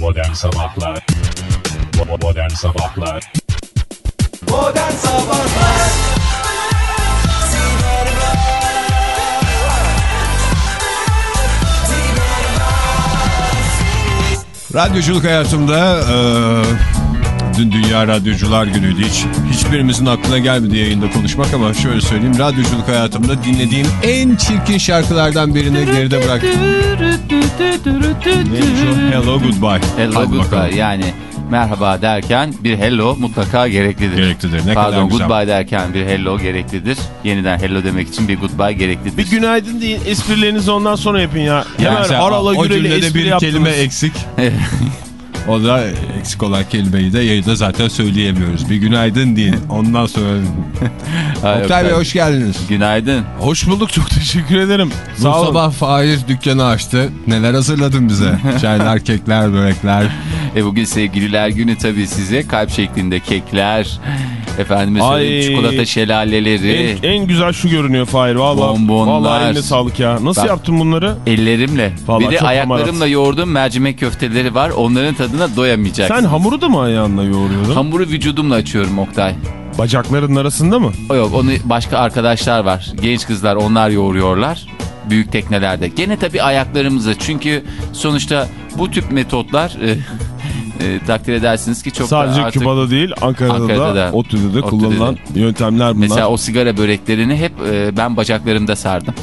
Modern Sabahlar. Modern Sabahlar. Modern Sabahlar. Radyoculuk hayatımda eee, dün Dünya Radyocular Günü'ydü. Hiç, hiçbirimizin aklına gelmedi yayında konuşmak ama şöyle söyleyeyim. Radyoculuk hayatımda dinlediğim en çirkin şarkılardan birini geride bıraktım. O? Hello Goodbye. Hello Hadi goodbye bakalım. yani merhaba derken bir hello mutlaka gereklidir. Gereklidir. Ne Pardon kadar güzel. goodbye derken bir hello gereklidir. Yeniden hello demek için bir goodbye gereklidir. Bir günaydın deyin esprilerinizi ondan sonra yapın ya. Yani Hemen sen harala o güreli cümlede bir yaptınız. kelime eksik. O da eksik olan kelimeyi de yayında zaten söyleyemiyoruz. Bir günaydın deyin. Ondan sonra... Oktay Bey hoş geldiniz. Günaydın. Hoş bulduk çok teşekkür ederim. Bu Sağ olun. sabah Fahir dükkanı açtı. Neler hazırladın bize? Çaylar, kekler, börekler. E bugün sevgililer günü tabii size kalp şeklinde kekler. Efendime söyleyeyim Ay. çikolata şelaleleri. En, en güzel şu görünüyor Fahir valla. Bonbonlar. Valla eline sağlık ya. Nasıl Bak- yaptın bunları? Ellerimle. Vallahi bir de ayaklarımla hamarat. yoğurduğum mercimek köfteleri var. Onların tadına doyamayacaksın. Sen hamuru da mı ayağınla yoğuruyordun? Hamuru vücudumla açıyorum Oktay. Bacakların arasında mı? Yok onu başka arkadaşlar var. Genç kızlar onlar yoğuruyorlar. Büyük teknelerde. Gene tabii ayaklarımızla. Çünkü sonuçta bu tip metotlar e, takdir edersiniz ki çok Sadece artık... Küba'da değil Ankara'da, Ankara'da da, da. ODTÜ'de de ODTÜ'de kullanılan yöntemler bunlar. Mesela o sigara böreklerini hep e, ben bacaklarımda sardım.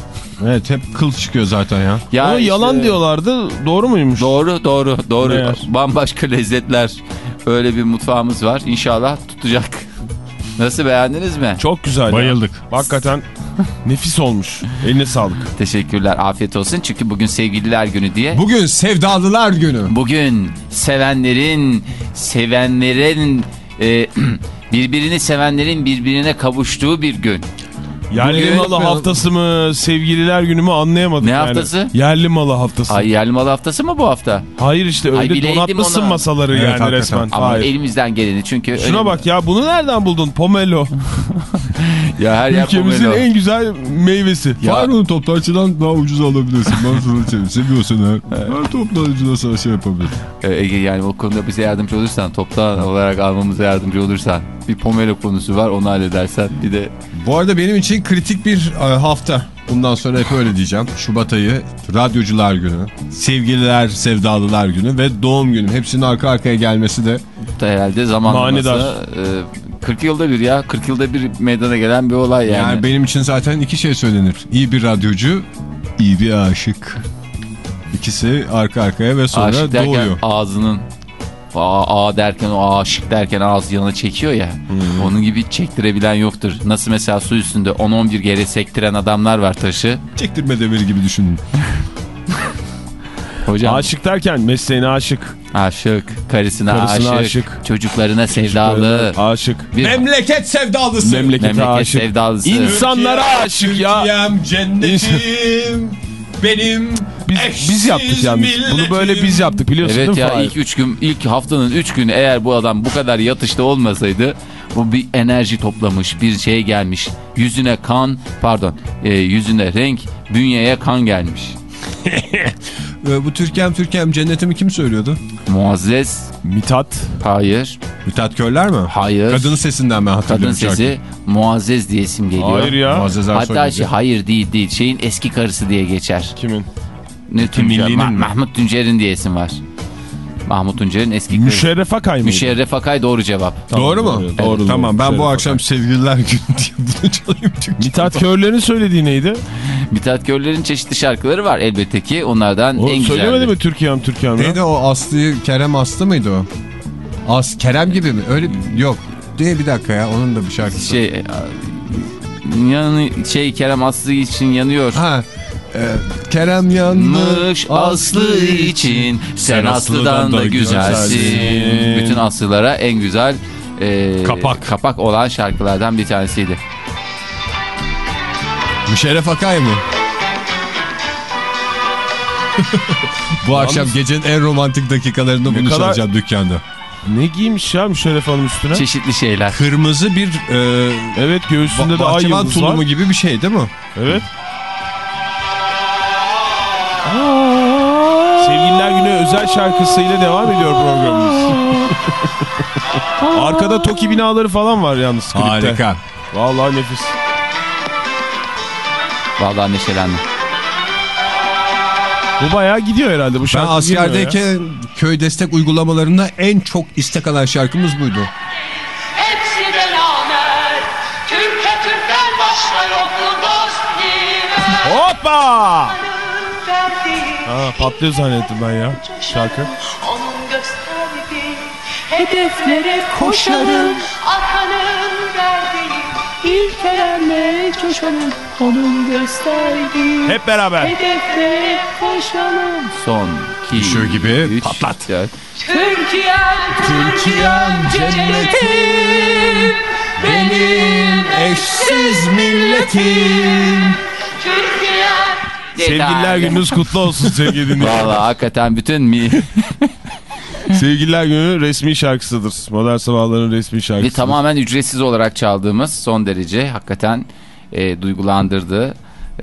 Evet hep kıl çıkıyor zaten ya. Ya Ama işte- yalan diyorlardı doğru muymuş? Doğru doğru doğru. Meğer. Bambaşka lezzetler. Öyle bir mutfağımız var. İnşallah tutacak. Nasıl beğendiniz mi? Çok güzel ya. Bayıldık. Hakikaten nefis olmuş. Eline sağlık. Teşekkürler. Afiyet olsun. Çünkü bugün sevgililer günü diye. Bugün Sevdalılar Günü. Bugün sevenlerin, sevenlerin, e, birbirini sevenlerin birbirine kavuştuğu bir gün. Yerli Bugün- malı haftası mı, sevgililer günü mü anlayamadık Ne yani. haftası? Yerli malı haftası. Ay yerli malı haftası mı bu hafta? Hayır işte öyle bileydim donatmışsın ona. masaları Evet, yani hakikaten. resmen. Ama Hayır. elimizden geleni çünkü... Şuna bak ya bunu nereden buldun? Pomelo. Ya her Ülkemizin en güzel meyvesi. Ya- Var onu toptancıdan daha ucuz alabilirsin. Ben sana. Seviyorsun ha. Ben toptancıdan sana şey yapabilirim. Ee, Ege yani o konuda bize yardımcı olursan, toptan olarak almamıza yardımcı olursan. Bir pomelo konusu var onu halledersen. Bir de Bu arada benim için kritik bir e, hafta. Bundan sonra hep öyle diyeceğim. Şubat ayı Radyocular Günü, Sevgililer Sevdalılar Günü ve Doğum Günü. Hepsinin arka arkaya gelmesi de da herhalde zamanlaması. E, 40 yılda bir ya. 40 yılda bir meydana gelen bir olay yani. yani, benim için zaten iki şey söylenir. İyi bir radyocu, iyi bir aşık. İkisi arka arkaya ve sonra Aşık derken doğuyor. ağzının Aa, aa derken o aşık derken ağız yanına çekiyor ya. Hmm. Onun gibi çektirebilen yoktur. Nasıl mesela su üstünde 10-11 kere sektiren adamlar var taşı. Çektirme demiri gibi düşünün. Hocam Aşık derken mesleğine aşık. aşık, karısına, Karısına aşık, aşık. çocuklarına sevdalı. Aşık. Bir Memleket sevdalısı. Memlekete memleket aşık. sevdalısı. İnsanlara aşık ya. Türkiye'm, cennetim, benim Biz, biz yaptık yalnız. Bunu böyle biz yaptık biliyorsun Evet değil mi ya Fahir? ilk üç gün ilk haftanın üç günü eğer bu adam bu kadar yatışta olmasaydı bu bir enerji toplamış bir şey gelmiş yüzüne kan pardon e, yüzüne renk bünyeye kan gelmiş Bu Türkiye'm Türkiye'm cennetimi kim söylüyordu? Muazzez Mithat. hayır Mithat Körler mi? hayır Kadın sesinden ben kadın hatırlıyorum. sesi Muazzez diye isim geliyor Hayır ya. Muazzez hatta şey, hayır değil değil şeyin eski karısı diye geçer Kimin? Ne Milli'nin Ma- mi? Mahmut Tuncer'in diye isim var Mahmut Tuncer'in eski Müşerref Akay mıydı? Müşerref Akay doğru cevap Doğru mu? Doğru, doğru, tamam ben doğru. bu akşam sevgililer günü diye bunu çalayım çünkü. Mithat Körler'in söylediği neydi? Mithat Körler'in çeşitli şarkıları var elbette ki onlardan O en söylemedi güzeli mi Türkiye'm Türkiye'm? Neydi o Aslı Kerem Aslı mıydı o? As Kerem gibi mi? Öyle yok. Diye bir dakika ya onun da bir şarkısı. şey e, yanı şey Kerem Aslı için yanıyor. Ha. E, Kerem yanmış Mış Aslı için sen Aslı'dan da güzelsin. güzelsin. Bütün Aslılara en güzel e, Kapak. kapak olan şarkılardan bir tanesiydi. Müşerref Akay mı? bu akşam gecenin en romantik dakikalarında bunu kadar- çalacağım dükkanda. Ne giymiş ya Müşerref Hanım üstüne? Çeşitli şeyler. Kırmızı bir e, Evet göğsünde ba- de ay yıldız var. tulumu gibi bir şey değil mi? Evet. Özel şarkısıyla devam ediyor programımız. Arkada Toki binaları falan var yalnız klipte. Harika. Vallahi nefis. Vallahi neşelendim. Bu bayağı gidiyor herhalde bu Ben şarkı. ya. askerdeyken köy destek uygulamalarında en çok istek alan şarkımız buydu. Hepsine Ha, patlıyor zannettim ben ya şarkı. Onun gösterdiği hedeflere koşarım Atanın verdiği ilkelerle coşalım Onun gösterdiği Hep beraber. hedeflere koşalım Son, iki, Düşüyor gibi. üç, Patlat. dört. Türkiye'm Türkiye'm cennetim, benim eşsiz milletim. Türkiye'm Sevgililer gününüz kutlu olsun sevgili dinleyiciler. Vallahi hakikaten bütün mi... Sevgililer günü resmi şarkısıdır. Modern Sabahların resmi Ve şarkısıdır. tamamen ücretsiz olarak çaldığımız son derece hakikaten e, duygulandırdı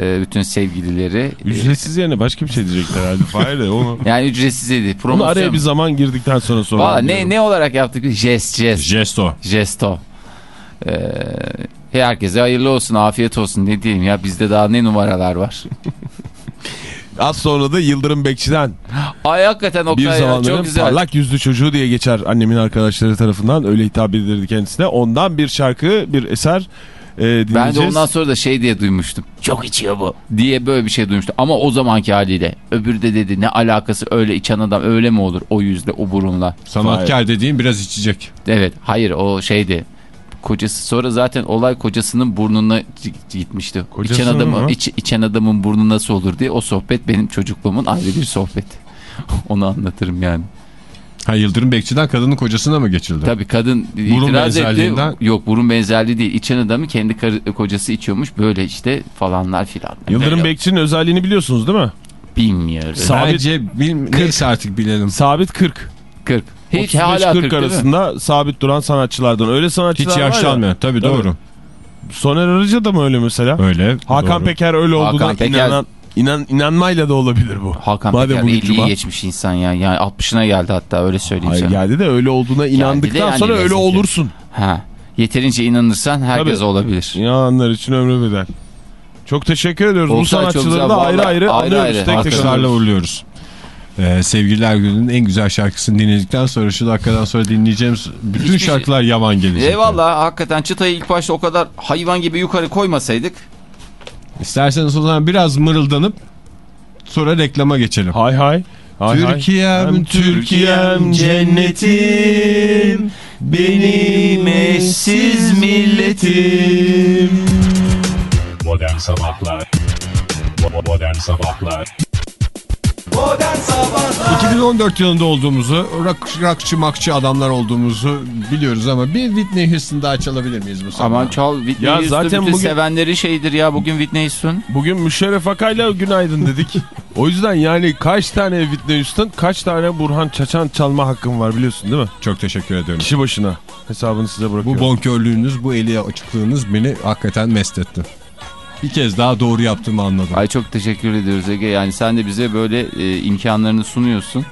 e, bütün sevgilileri. E, Ücretsiz yerine başka bir şey diyecekler herhalde. Fahir de onu. yani ücretsizdi. Bunu Promosyon. araya bir zaman girdikten sonra sonra. Valla ne, ne olarak yaptık? Jest, jest. Jesto. Jesto. Ee, herkese hayırlı olsun, afiyet olsun. Ne diyeyim ya bizde daha ne numaralar var. Az sonra da Yıldırım Bekçi'den Ay hakikaten bir ya, zamanların çok güzel. parlak yüzlü çocuğu diye geçer annemin arkadaşları tarafından. Öyle hitap edilirdi kendisine. Ondan bir şarkı, bir eser e, dinleyeceğiz. Ben de ondan sonra da şey diye duymuştum. Çok içiyor bu diye böyle bir şey duymuştum. Ama o zamanki haliyle. Öbürü de dedi ne alakası öyle içen adam öyle mi olur o yüzle o burunla. Sanatkar dediğin biraz içecek. Evet hayır o şeydi. Kocası sonra zaten olay kocasının burnuna gitmişti. Kocasının içen adamı mı? iç, içen adamın burnu nasıl olur diye o sohbet benim çocukluğumun ayrı bir sohbet. Onu anlatırım yani. Ha Yıldırım Bekçi'den kadının kocasına mı geçildi? Tabii kadın Burun itiraz etti. benzerliğinden- Yok burun benzerliği değil. İçen adamı kendi karı, kocası içiyormuş. Böyle işte falanlar filan. Yıldırım Böyle- Bekçi'nin özelliğini biliyorsunuz değil mi? Bilmiyorum. Sabit- Bence bil, neyse artık bilelim. Sabit 40. 40. Hiç 35-40 hala 40 değil mi? arasında sabit duran sanatçılardan. Öyle sanatçılar Hiç var ya. yaşlanmıyor. Tabii, Tabii. doğru. Soner Arıca da mı öyle mesela? Öyle. Hakan doğru. Peker öyle olduğuna Hakan Peker- inanan, inan, inanmayla da olabilir bu. Hakan Madem Peker bugün 50'yi cuma. geçmiş insan ya. Yani 60'ına geldi hatta öyle söyleyeyim Hayır sana. geldi de öyle olduğuna inandıktan yani sonra öyle olursun. Ha. Yeterince inanırsan herkes Tabii. olabilir. İnananlar için ömrü bedel. Çok teşekkür ediyoruz. Bu Oktay, çok sanatçıları da ayrı ayrı, ayrı anıyoruz. ayrı. Tek uğurluyoruz. Ee, Sevgililer Günü'nün en güzel şarkısını dinledikten sonra şu dakikadan sonra dinleyeceğimiz bütün Hiçbir şey- şarkılar yaman gelecek. Eyvallah hakikaten çıtayı ilk başta o kadar hayvan gibi yukarı koymasaydık. İsterseniz o zaman biraz mırıldanıp sonra reklama geçelim. Hay hay. hay hay. Türkiye'm, Hem Türkiye'm, cennetim, benim eşsiz milletim. Modern Sabahlar Modern Sabahlar 2014 yılında olduğumuzu, rock, rockçı makçı adamlar olduğumuzu biliyoruz ama bir Whitney Houston daha çalabilir miyiz bu sabah? Aman çal Whitney Ya Houston zaten bugün- sevenleri şeydir ya bugün Whitney Houston. Bugün Müşerref Akay'la günaydın dedik. o yüzden yani kaç tane Whitney Houston, kaç tane Burhan Çaçan çalma hakkım var biliyorsun değil mi? Çok teşekkür ediyorum. Kişi başına. Hesabını size bırakıyorum. Bu bonkörlüğünüz, bu eli açıklığınız beni hakikaten mest etti. Bir kez daha doğru yaptığımı anladım. Ay çok teşekkür ediyoruz Ege. Yani sen de bize böyle e, imkanlarını sunuyorsun.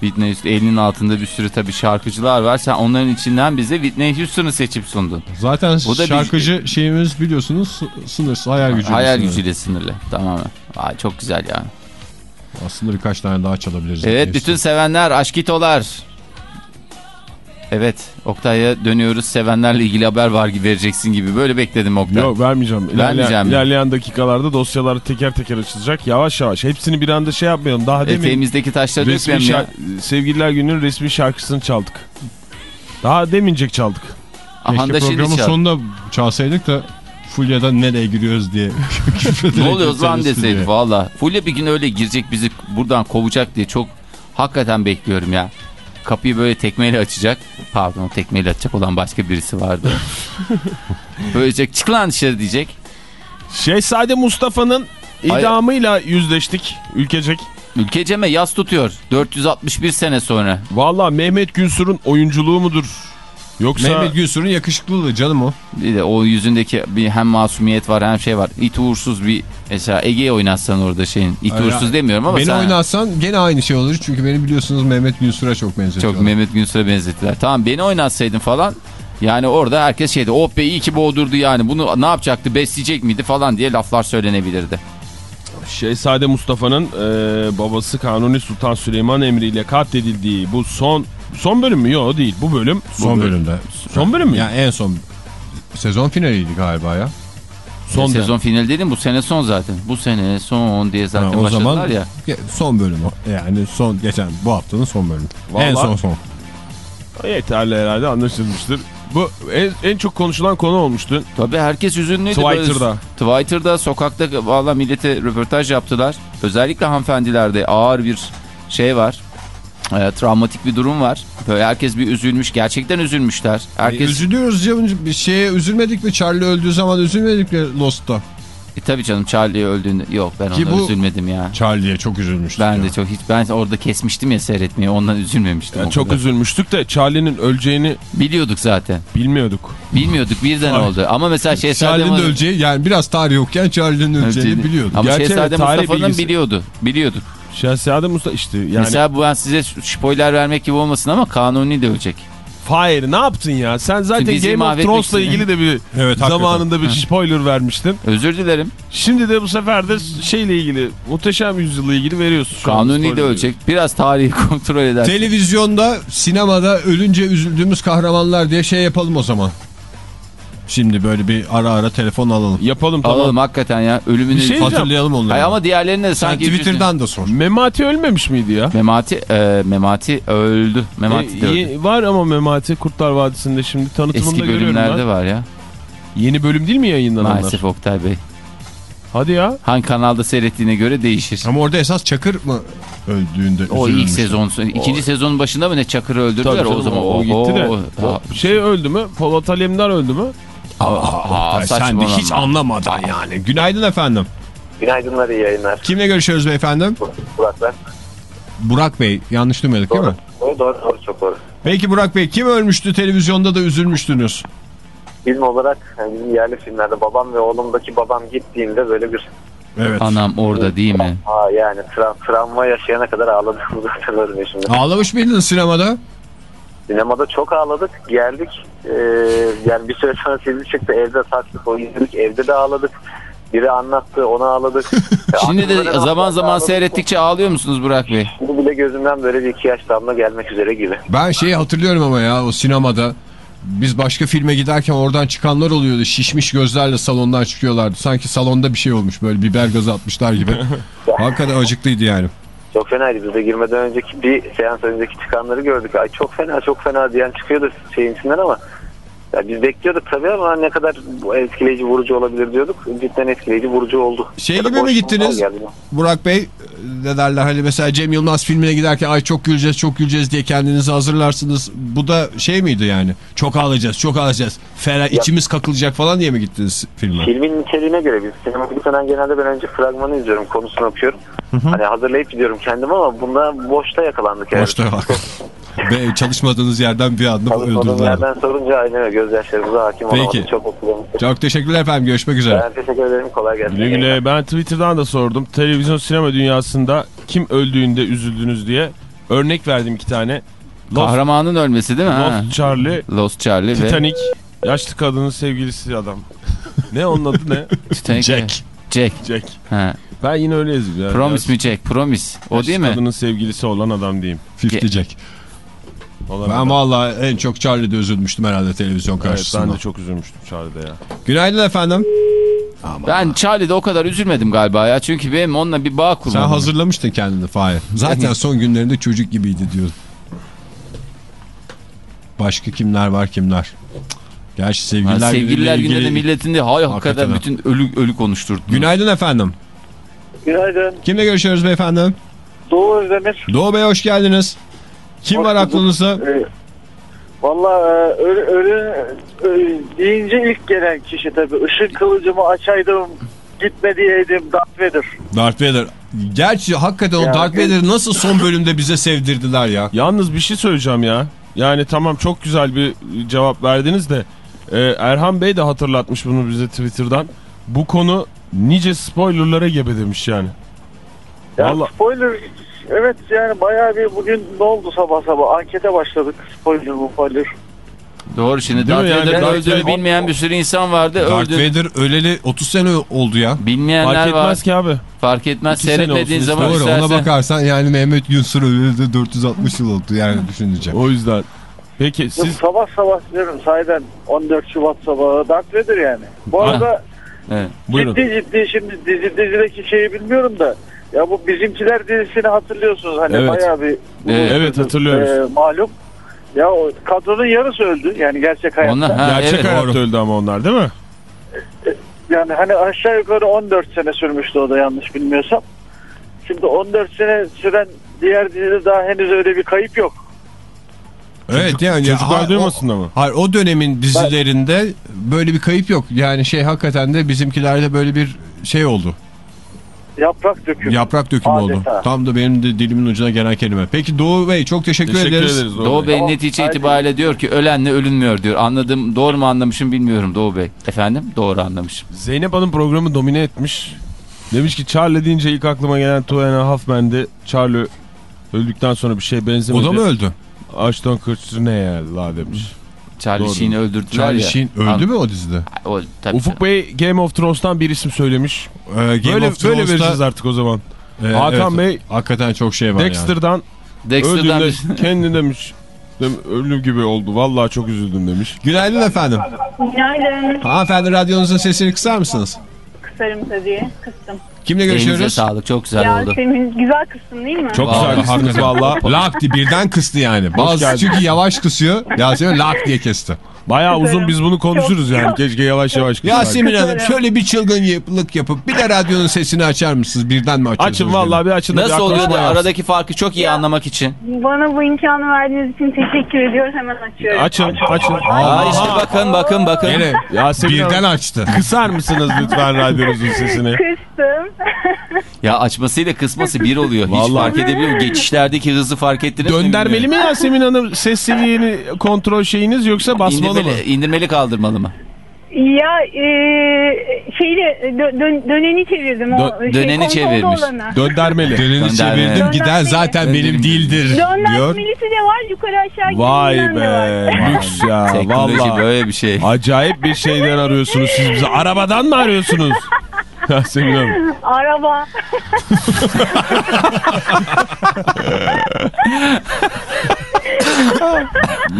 Whitney Houston elinin altında bir sürü tabii şarkıcılar var. Sen onların içinden bize Whitney Houston'ı seçip sundun. Zaten Bu da bir- şarkıcı şeyimiz biliyorsunuz sı- sınırsız hayal gücü. Hayal sınırlı. gücüyle sınırlı tamamen. Ay çok güzel yani. Aslında birkaç tane daha çalabiliriz. Evet bütün sevenler aşkitolar. Evet Oktay'a dönüyoruz. Sevenlerle ilgili haber var gibi vereceksin gibi. Böyle bekledim Oktay. Yok vermeyeceğim. İlerleyen, Vermeyeceğim ilerleyen dakikalarda dosyalar teker teker açılacak. Yavaş yavaş. Hepsini bir anda şey yapmayalım. Daha demin Eteğimizdeki taşları resmi ya. Sevgililer Günü'nün resmi şarkısını çaldık. Daha demincek çaldık. Keşke Ahanda şimdi programın çal. sonunda çalsaydık da Fulya'dan nereye giriyoruz diye. Ne oluyoruz lan Küfrederek deseydi stüdyoya. valla. Fulya bir gün öyle girecek bizi buradan kovacak diye çok hakikaten bekliyorum ya. Kapıyı böyle tekmeyle açacak. Pardon tekmeyle açacak olan başka birisi vardı. Böylece çık lan dışarı diyecek. Şehzade Mustafa'nın Ay- idamıyla yüzleştik ülkecek. Ülkeceme yaz tutuyor. 461 sene sonra. Valla Mehmet Günsur'un oyunculuğu mudur? Yoksa Mehmet Gülsür'ün yakışıklılığı canım o. Bir de o yüzündeki bir hem masumiyet var hem şey var. İt uğursuz bir mesela Ege'ye oynatsan orada şeyin. İt Öyle- uğursuz demiyorum ama Beni sen oynatsan gene aynı şey olur. Çünkü beni biliyorsunuz Mehmet Gülsür'e çok benzetiyorlar. çok Mehmet Günsür'e benzettiler. Tamam beni oynatsaydın falan yani orada herkes şeydi oh be iyi ki boğdurdu yani bunu ne yapacaktı besleyecek miydi falan diye laflar söylenebilirdi. Şehzade Mustafa'nın e, babası Kanuni Sultan Süleyman emriyle katledildiği bu son son bölüm mü? Yok değil. Bu bölüm. bu Son bölüm. bölümde. Son bölüm mü? Yani en son sezon finaliydi galiba ya. son Sezon finali dedim bu sene son zaten. Bu sene son diye zaten Ha, o başladılar zaman ya. son bölüm o. Yani son geçen bu haftanın son bölümü. Vallahi- En son son. Yeterli herhalde anlaşılmıştır. Bu en, en çok konuşulan konu olmuştu. Tabii herkes üzünlüydü. Twitter'da. Böyle, Twitter'da sokakta valla millete röportaj yaptılar. Özellikle hanımefendilerde ağır bir şey var. E, travmatik bir durum var. Böyle herkes bir üzülmüş. Gerçekten üzülmüşler. Herkes E, üzülüyoruz canım. Bir şeye üzülmedik mi? Charlie öldüğü zaman üzülmedik mi Lost'ta? E, tabii canım Charlie öldüğünde yok ben Ki ona bu- üzülmedim ya. Charlie'ye çok üzülmüştüm. Ben ya. de çok hiç ben orada kesmiştim ya seyretmeyi ondan üzülmemiştim. Yani çok kadar. üzülmüştük de Charlie'nin öleceğini Biliyorduk zaten. bilmiyorduk. Bilmiyorduk birden oldu. Ama mesela Şehzade Charlie'nin öleceği yani biraz tarih yokken Charlie'nin öleceğini Öleceğini- biliyorduk. Ama Gerçi Şehzade Mustafa'nın bilgisi- biliyordu. Biliyorduk. Şehzade Mustafa işte yani. Mesela bu ben size spoiler vermek gibi olmasın ama Kanuni de ölecek. Fire ne yaptın ya? Sen zaten Diziyi Game of Thrones'la ilgili de bir Evet, hakikaten. zamanında bir spoiler vermiştin. Özür dilerim. Şimdi de bu sefer de şeyle ilgili Muhteşem Yüzyıl'la ilgili veriyorsun. şu Kanuni de ölecek. Biraz tarihi kontrol eder. Televizyonda, sinemada ölünce üzüldüğümüz kahramanlar diye şey yapalım o zaman. Şimdi böyle bir ara ara telefon alalım. Yapalım tamam. Alalım hakikaten ya. Ölümünü Bir şey. Hatırlayalım onları. Hayır ama diğerlerine de Sen sanki... Twitter'dan da sor. Memati ölmemiş miydi ya? Memati, e, Memati öldü. Memati de E, öldü. iyi- var ama Memati Kurtlar Vadisi'nde şimdi tanıtımında Eski görüyorum bölümlerde ben. var ya. Yeni bölüm değil mi yayınlananlar? Maalesef Oktay Bey. Hadi ya. Hangi kanalda seyrettiğine göre değişir. Ama orada esas Çakır mı öldüğünde O ilk sezon, ikinci sezonun başında mı ne Çakır'ı öldürdüler Tabii o zaman. o, gitti de. Oho. O şey öldü mü? Polat Alemdar öldü mü? Aa, sen de hiç anlamadan yani. Günaydın efendim. Günaydınlar, iyi yayınlar. Kimle görüşüyoruz beyefendi? Burak ben. Burak Bey. Yanlış duymadık değil mi? Doğru, doğru, doğru, çok doğru. Peki Burak Bey kim ölmüştü televizyonda da üzülmüştünüz? Film olarak yani bizim yerli filmlerde babam ve oğlumdaki babam gittiğinde böyle bir Evet. Anam orada değil mi? aa yani tra- travma yaşayana kadar ağladığımızı hatırlarım eşimle. Ağlamış mıydınız sinemada? Sinemada çok ağladık, geldik. Ee, yani bir süre sonra sizi çıktı, evde taktık, o izledik, evde de ağladık. Biri anlattı, onu ağladık. Şimdi de zaman zaman ağladık. seyrettikçe ağlıyor musunuz Burak Bey? Şimdi bile gözümden böyle bir iki yaş damla gelmek üzere gibi. Ben şeyi hatırlıyorum ama ya o sinemada biz başka filme giderken oradan çıkanlar oluyordu. Şişmiş gözlerle salondan çıkıyorlardı. Sanki salonda bir şey olmuş böyle biber gazı atmışlar gibi. Hakikaten acıklıydı yani. Çok fenaydı. Biz de girmeden önceki bir seans önceki çıkanları gördük. Ay çok fena çok fena diyen çıkıyordu şeyin içinden ama ya biz bekliyorduk tabii ama ne kadar etkileyici vurucu olabilir diyorduk. Cidden etkileyici vurucu oldu. Şey Ya gibi mi gittiniz? Burak Bey ne derler hani mesela Cem Yılmaz filmine giderken ay çok güleceğiz çok güleceğiz diye kendinizi hazırlarsınız. Bu da şey miydi yani? Çok ağlayacağız çok ağlayacağız. Ferah içimiz kakılacak falan diye mi gittiniz filme? Filmin niteliğine göre biz sinema gitmeden genelde ben önce fragmanı izliyorum, konusunu okuyorum. Hani hazırlayıp gidiyorum kendim ama bunda boşta yakalandık yani. Boşta bak. Ve çalışmadığınız yerden bir anda Çalışmadığım öldürdüler. yerden sorunca aynen gözyaşlarımıza hakim Peki. olamadık. Çok mutluyum. Çok teşekkürler efendim görüşmek üzere. Ben teşekkür ederim. Kolay gelsin. Güle güle. Ben Twitter'dan da sordum. Televizyon sinema dünyasında kim öldüğünde üzüldünüz diye. Örnek verdim iki tane. Lost, Kahramanın ölmesi değil mi? Ha. Lost Charlie, Lost Charlie ve Titanic, yaşlı kadının sevgilisi adam. ne onun adı ne? Titanic. Jack. Jack. Jack. Ha. Ben yine öyle yazayım. Yani. Promise mi Jack? Promise. O Yaşlı değil mi? kadının sevgilisi olan adam diyeyim. 50 Jack. Olan Ben vallahi en çok Charlie'de üzülmüştüm herhalde televizyon Evet, karşısında. ben de çok üzülmüştüm Charlie'de ya. Günaydın efendim. Ben Charlie'de o kadar üzülmedim galiba ya. Çünkü benim onunla bir bağ Sen kurmam. hazırlamıştın kendini Fahir. Zaten son günlerinde çocuk gibiydi diyor. Başka kimler var kimler? Gerçi sevgililer, Ha, sevgililer günüyle gününde de ilgili- milletin de hay Hakikaten hakikaten bütün ölü ölü konuşturdu. Günaydın efendim. Günaydın. Kimle görüşüyoruz beyefendi? Doğu Özdemir. Doğu Bey hoş geldiniz. Kim Hoş var aklınızda? Ee, Valla e, ölü, ölü, ölü deyince ilk gelen kişi tabii. Işın kılıcımı açaydım, gitme diyeydim Darth Vader. Darth Vader. Gerçi hakikaten o Ya, Darth evet. Vader'ı nasıl son bölümde bize sevdirdiler ya. Yalnız bir şey söyleyeceğim ya. Yani tamam çok güzel bir cevap verdiniz de e, Erhan Bey de hatırlatmış bunu bize Twitter'dan. Bu konu nice spoilerlara gebe demiş yani. Ya Vallahi- spoiler evet yani bayağı bir bugün ne oldu sabah sabah ankete başladık spoiler bu spoiler. Doğru şimdi Darth yani? Vader'ın Darth öldüğünü Vader- bilmeyen bir sürü insan vardı. Darth Öldü. Vader öleli 30 sene oldu ya. Bilmeyenler Fark etmez var. ki abi. Fark etmez. Seyretmediğin zaman Doğru istersen. ona bakarsan yani Mehmet Günsür öleli de 460 yıl oldu yani düşününce. O yüzden. Peki Yok, siz sabah sabah diyorum sahiden 14 Şubat sabahı Darth Vader yani. Bu Ha. arada Evet. buyurun. ciddi ciddi şimdi dizi, dizideki şeyi bilmiyorum da ya bu Bizimkiler dizisini hatırlıyorsunuz hani Evet. bayağı bir Evet. Evet, hatırlıyoruz. e, malum. Ya o kadronun yarısı öldü yani gerçek hayatta. Onlar, ha, Gerçek evet. hayatta öldü ama onlar değil mi? Yani hani aşağı yukarı 14 sene sürmüştü o da yanlış bilmiyorsam. Şimdi 14 sene süren diğer dizide daha henüz öyle bir kayıp yok. Evet yani. Çocuklar duymasın ama. O, hayır, o dönemin dizilerinde böyle bir kayıp yok. Yani şey hakikaten de bizimkilerde böyle bir şey oldu. Yaprak dökümü. Yaprak dökümü oldu. Adeta. Tam da benim de dilimin ucuna gelen kelime. Peki Doğu Bey çok teşekkür, Teşekkür ederiz. ederiz. Doğru. Doğu Bey Tamam, netice haydi. itibariyle diyor ki ölenle ölünmüyor diyor. Anladım. Doğru mu anlamışım bilmiyorum Doğu Bey. Efendim? Doğru anlamışım. Zeynep Hanım programı domine etmiş. Demiş ki Charlie deyince ilk aklıma gelen Two and a Half Men'de Charlie öldükten sonra bir şey benzemedi. O da mı öldü? Ashton Kutcher ne ya la demiş. Charlie Doğru. Sheen'i öldürdüler Charlie ya. Sheen öldü An- mü o dizide? O, tabii. Ufuk Bey Game of Thrones'tan bir isim söylemiş. Ee, Game böyle of böyle vereceğiz artık o zaman. Ee, Hakan Bey Hakikaten çok şey var yani. Dexter'dan Dexter'dan öldüğünde bir... kendi demiş. Dem- Ölüm gibi oldu. Vallahi çok üzüldüm demiş. Günaydın efendim. Günaydın. Hanımefendi radyonuzun sesini kısar mısınız? Kısarım tabii. Kıstım. Kimle Elinize görüşüyoruz? sağlık. Çok güzel ya oldu. senin güzel kıstın değil mi? Çok Vallahi güzel kıstınız valla. Lak diye birden kıstı yani. Bazı çünkü yavaş kısıyor. Yasemin lak diye kesti. Bayağı uzun biz bunu konuşuruz Çok- yani. çok- Keşke yavaş yavaş kıssaydık. Yasemin Hanım şöyle bir çılgınlık yapıp bir de radyonun sesini açar mısınız? Birden mi açıyorsunuz? Açın vallahi bir açın. da bir Nasıl oluyor da aradaki farkı çok iyi anlamak için. Bana bu imkanı verdiğiniz için teşekkür ediyorum. Hemen açıyorum. Açın açın. Aa işte bakın bakın bakın. Yine Yasemin birden Hanım, açtı. kısar mısınız lütfen radyonuzun sesini? Kıstım. Ya açmasıyla kısması bir oluyor. Hiç Vallahi. fark edebiliyor? Geçişlerdeki hızı fark ettiniz mi? Döndermeli mi Yasemin Hanım ses seviyeni kontrol şeyiniz yoksa basmalı mı? İndirmeli, indirmeli kaldırmalı mı? ya e, şeyle dö- dön- döneni çevirdim. O Dö- şey, döneni çevirmiş. Döndermeli. Döneni çevirdim gider Gönderme. zaten benim Gönderme. değildir diyor. Dönlendirmelisi de var. Yukarı aşağı Vay be lüks ya Teknoloji valla. böyle bir şey. Acayip bir şeyden arıyorsunuz siz bize. Arabadan mı arıyorsunuz? Yasemin Hanım. Araba.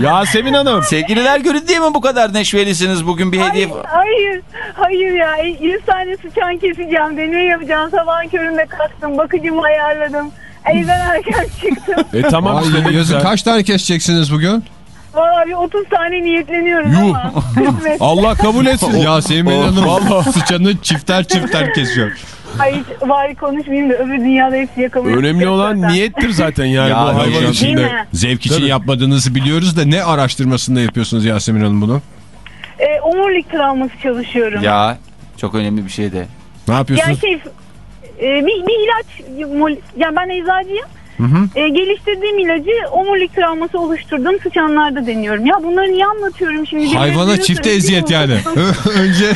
Yasemin Hanım. Sevgililer günü diye mi bu kadar neşvelisiniz bugün bir hediye? Hayır, hayır, hayır ya. 100 tane sıçan keseceğim. Deney yapacağım. Sabahın köründe kalktım. Bakıcımı ayarladım. Evden erken çıktım. E tamam işte ne Ay, güzel. kaç tane keseceksiniz bugün? Valla bir 30 tane niyetleniyorum Yuh. ama. kısmet. Allah kabul etsin. Yasemin Oh, Hanım vallahi. sıçanı çifter çifter kesiyor. Ay hiç bari konuşmayayım da öbür dünyada hepsi yakamıyor. Önemli olan niyettir zaten yani Ya, bu hayvan içinde. Zevk için Tabii. yapmadığınızı biliyoruz da ne araştırmasında yapıyorsunuz Yasemin Hanım bunu? E, omurilik travması çalışıyorum. Ya çok önemli bir şey de. Ne Yani yapıyorsunuz? şey e, bir, bir ilaç yani ben eczacıyım. E, geliştirdiğim ilacı omurilik travması oluşturdum. Sıçanlarda deniyorum. Ya bunları niye anlatıyorum şimdi? Hayvana çifte eziyet yani. Önce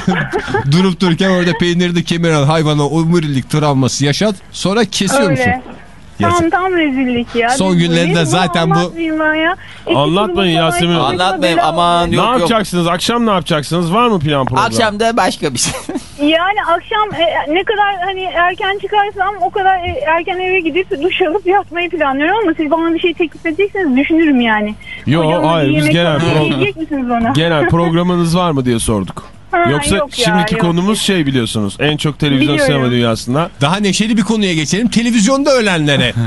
durup dururken orada peynirde kemiren hayvana omurilik travması yaşat sonra kesiyor musun? Tam tam rezillik ya. Son günlerinde zaten bu- ya. Anlatmayın Yasemin Anlatmayın aman oldu. Ne yok yok. yapacaksınız? Akşam ne yapacaksınız? Var mı plan program? Akşam da başka bir şey. Yani akşam e, ne kadar hani erken çıkarsam o kadar e, erken eve gidip duş alıp yatmayı planlıyorum ama siz bana bir şey teklif edecekseniz düşünürüm yani. Yo Hocam, hayır biz genel program. yiyecek misiniz bana? Genel programınız var mı diye sorduk. Ha, Yoksa yok ya, şimdiki yok. konumuz şey biliyorsunuz. En çok televizyon Biliyorum. sinema dünyasında. Daha neşeli bir konuya geçelim. Televizyonda ölenlere.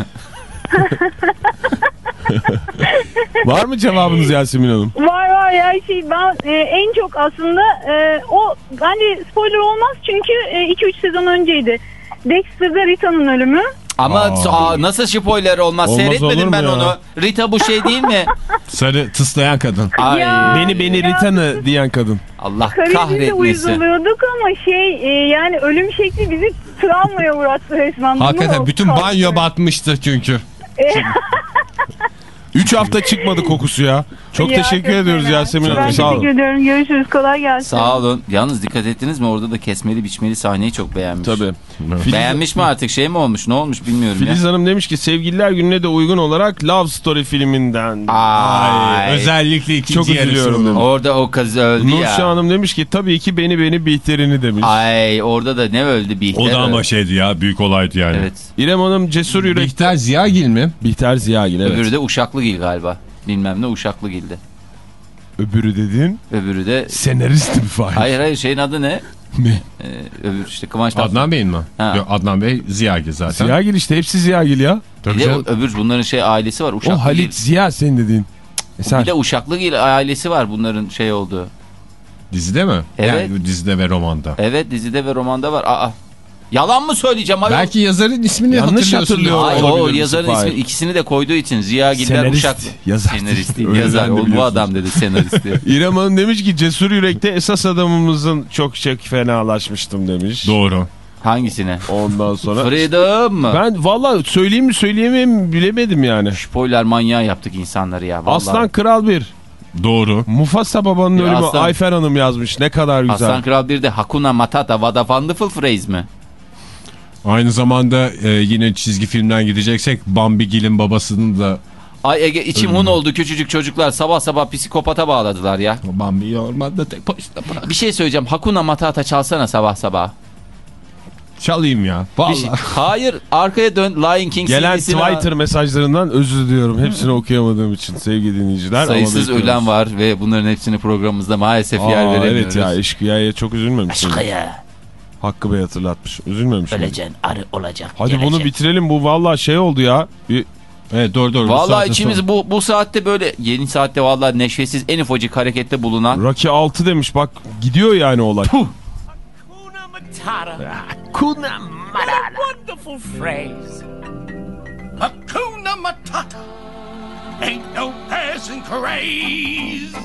Var mı cevabınız Yasemin Hanım? Var var ya şey ben e, en çok aslında e, o bence spoiler olmaz çünkü 2-3 sezon önceydi. Dexter'da Rita'nın ölümü. Ama Aa. aa, nasıl spoiler olmaz? Olmaz Seyretmedim ben ya? onu. Rita bu şey değil mi? Sarı tıslayan kadın. Ay Ya. Beni beni. Ritan'ı diyen kadın. Allah kahretmesin. uyuzuluyorduk ama şey e, yani ölüm şekli bizi travmaya uğrattı resmen. Hakikaten bütün kalktı. banyo batmıştı çünkü. E, 3 hafta çıkmadı kokusu ya. Çok Ya, teşekkür ediyoruz fena. Yasemin Ben Hanım. Sağ teşekkür olun. ediyorum. Görüşürüz. Kolay gelsin. Sağ olun. Yalnız dikkat ettiniz mi orada da kesmeli biçmeli sahneyi çok beğenmiş. Tabii. Filiz, Beğenmiş mi artık şey mi olmuş ne olmuş bilmiyorum Filiz ya. Hanım demiş ki sevgililer gününe de uygun olarak Love Story filminden. Ay, Özellikle ikinci Çok yarısı üzülüyorum onu. dedim. Orada o kız öldü Nurşah ya. Hanım demiş ki tabii ki beni beni Bihter'ini demiş. Ay orada da ne öldü Bihter O da ama öldü. şeydi ya büyük olaydı yani. Evet. İrem Hanım cesur yürek. Bihter Ziyagil mi? Bihter Ziyagil evet. Öbürü de Uşaklıgil galiba. Bilmem ne Uşaklıgil'de. Öbürü dedin Öbürü de... senarist mi Fahir? Hayır hayır şeyin adı ne? Ne? Ee, öbür işte Kıvanç Tatlıtuğ. Adnan Bey'in mi? Ha. Yok, Adnan Bey Ziyagil zaten. Ziyagil işte hepsi Ziyagil ya. Tabii Bir de öbür bunların şey ailesi var O Uşaklıgil. Halit Ziya senin dediğin. E sen Bir de Uşaklıgil ailesi var bunların şey olduğu. Dizide mi? Evet. Yani dizide ve romanda. Evet dizide ve romanda var. Aa. Yalan mı söyleyeceğim? Ayol? Belki yazarın ismini Yanlış hatırlıyor. Ay, o yazarın ismi Hayır. ikisini de koyduğu için Ziya Giller Uşak. yazar Senarist değil. yazar. O, bu adam dedi senarist diye. İrem Hanım demiş ki cesur yürekte esas adamımızın çok çok fenalaşmıştım demiş. Doğru. Hangisine? Ondan sonra. Freedom mı? Ben valla söyleyeyim mi söyleyemeyim mi bilemedim yani. Spoiler manyağı yaptık insanları ya. Vallahi. Aslan Kral 1. Doğru. Mufasa babanın Ya ölümü Aslan- Ayfer Hanım yazmış. Ne kadar güzel. Aslan Kral 1'de Hakuna Matata What a Wonderful Phrase mi? Aynı zamanda e, yine çizgi filmden gideceksek Bambi Gil'in babasının da Ay Ege içim hun oldu küçücük çocuklar sabah sabah psikopata bağladılar ya. Bambi'yi ormanda tek başına bırak. Bir şey söyleyeceğim Hakuna Matata çalsana sabah sabah. Çalayım ya. Bir Vallahi. şey- Hayır arkaya dön Lion King Gelen. Twitter mesajlarından özür diliyorum. Hepsini okuyamadığım için sevgili dinleyiciler. Sayısız ölen var ve bunların hepsini programımızda maalesef yer Aa, veremiyoruz. evet ya eşkıyaya çok üzülmemişsin. Aşkıya Hakkı Bey hatırlatmış. Üzülmemiş. öleceksin arı olacak. Hadi gelecek. bunu bitirelim. Bu valla şey oldu ya. Bir Evet doğru doğru. Saatte içimiz sonra- bu bu saatte böyle yeni saatte vallahi neşesiz en ufacık harekette bulunan Rocky 6 demiş. Bak gidiyor yani olay. Hakuna Matata. Hakuna Matata. wonderful phrase. Hakuna Matata. Ain't no passing craze.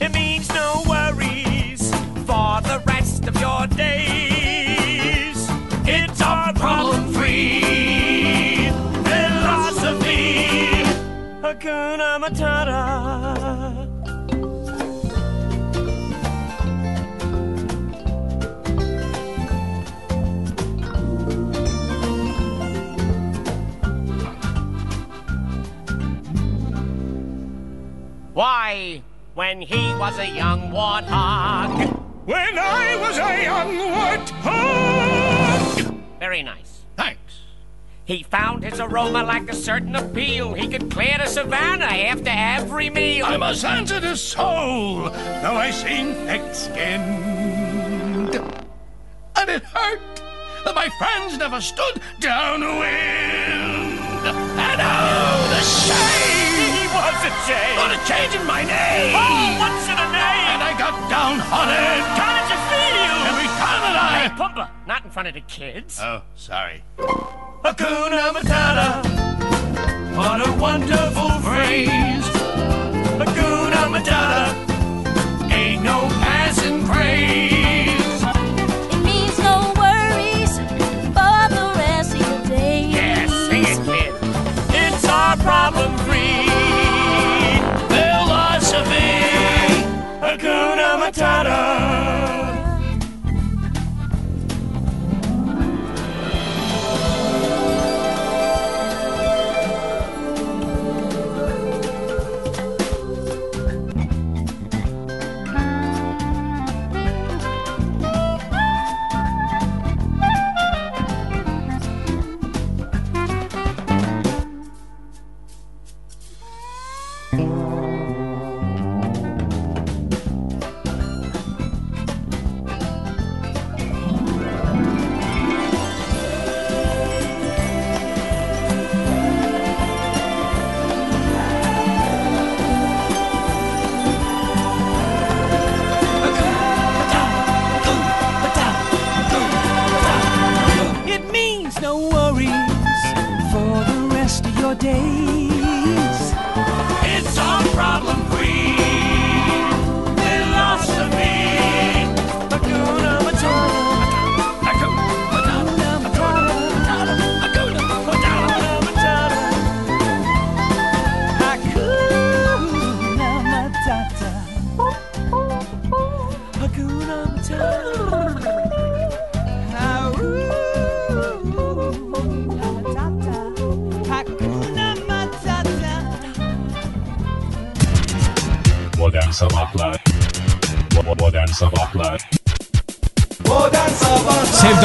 It means no worries for the rest of your days. It's our problem-free philosophy. Hakuna Matata. Why, when he was a young warthog. When I was a young warthog. Very nice. Thanks. He found his aroma like a certain appeal. He could clear the savannah after every meal. I'm a sensitive soul, though I seem thick-skinned. And it hurt that my friends never stood downwind. And oh, the shame! He was a shame! On a change in my name! Oh, what's in a name? Got downhearted! How did you feel? Every time that I... Hey, Pumba, not in front of the kids. Oh, sorry. Hakuna Matata. What a wonderful phrase. Hakuna Matata. Ain't no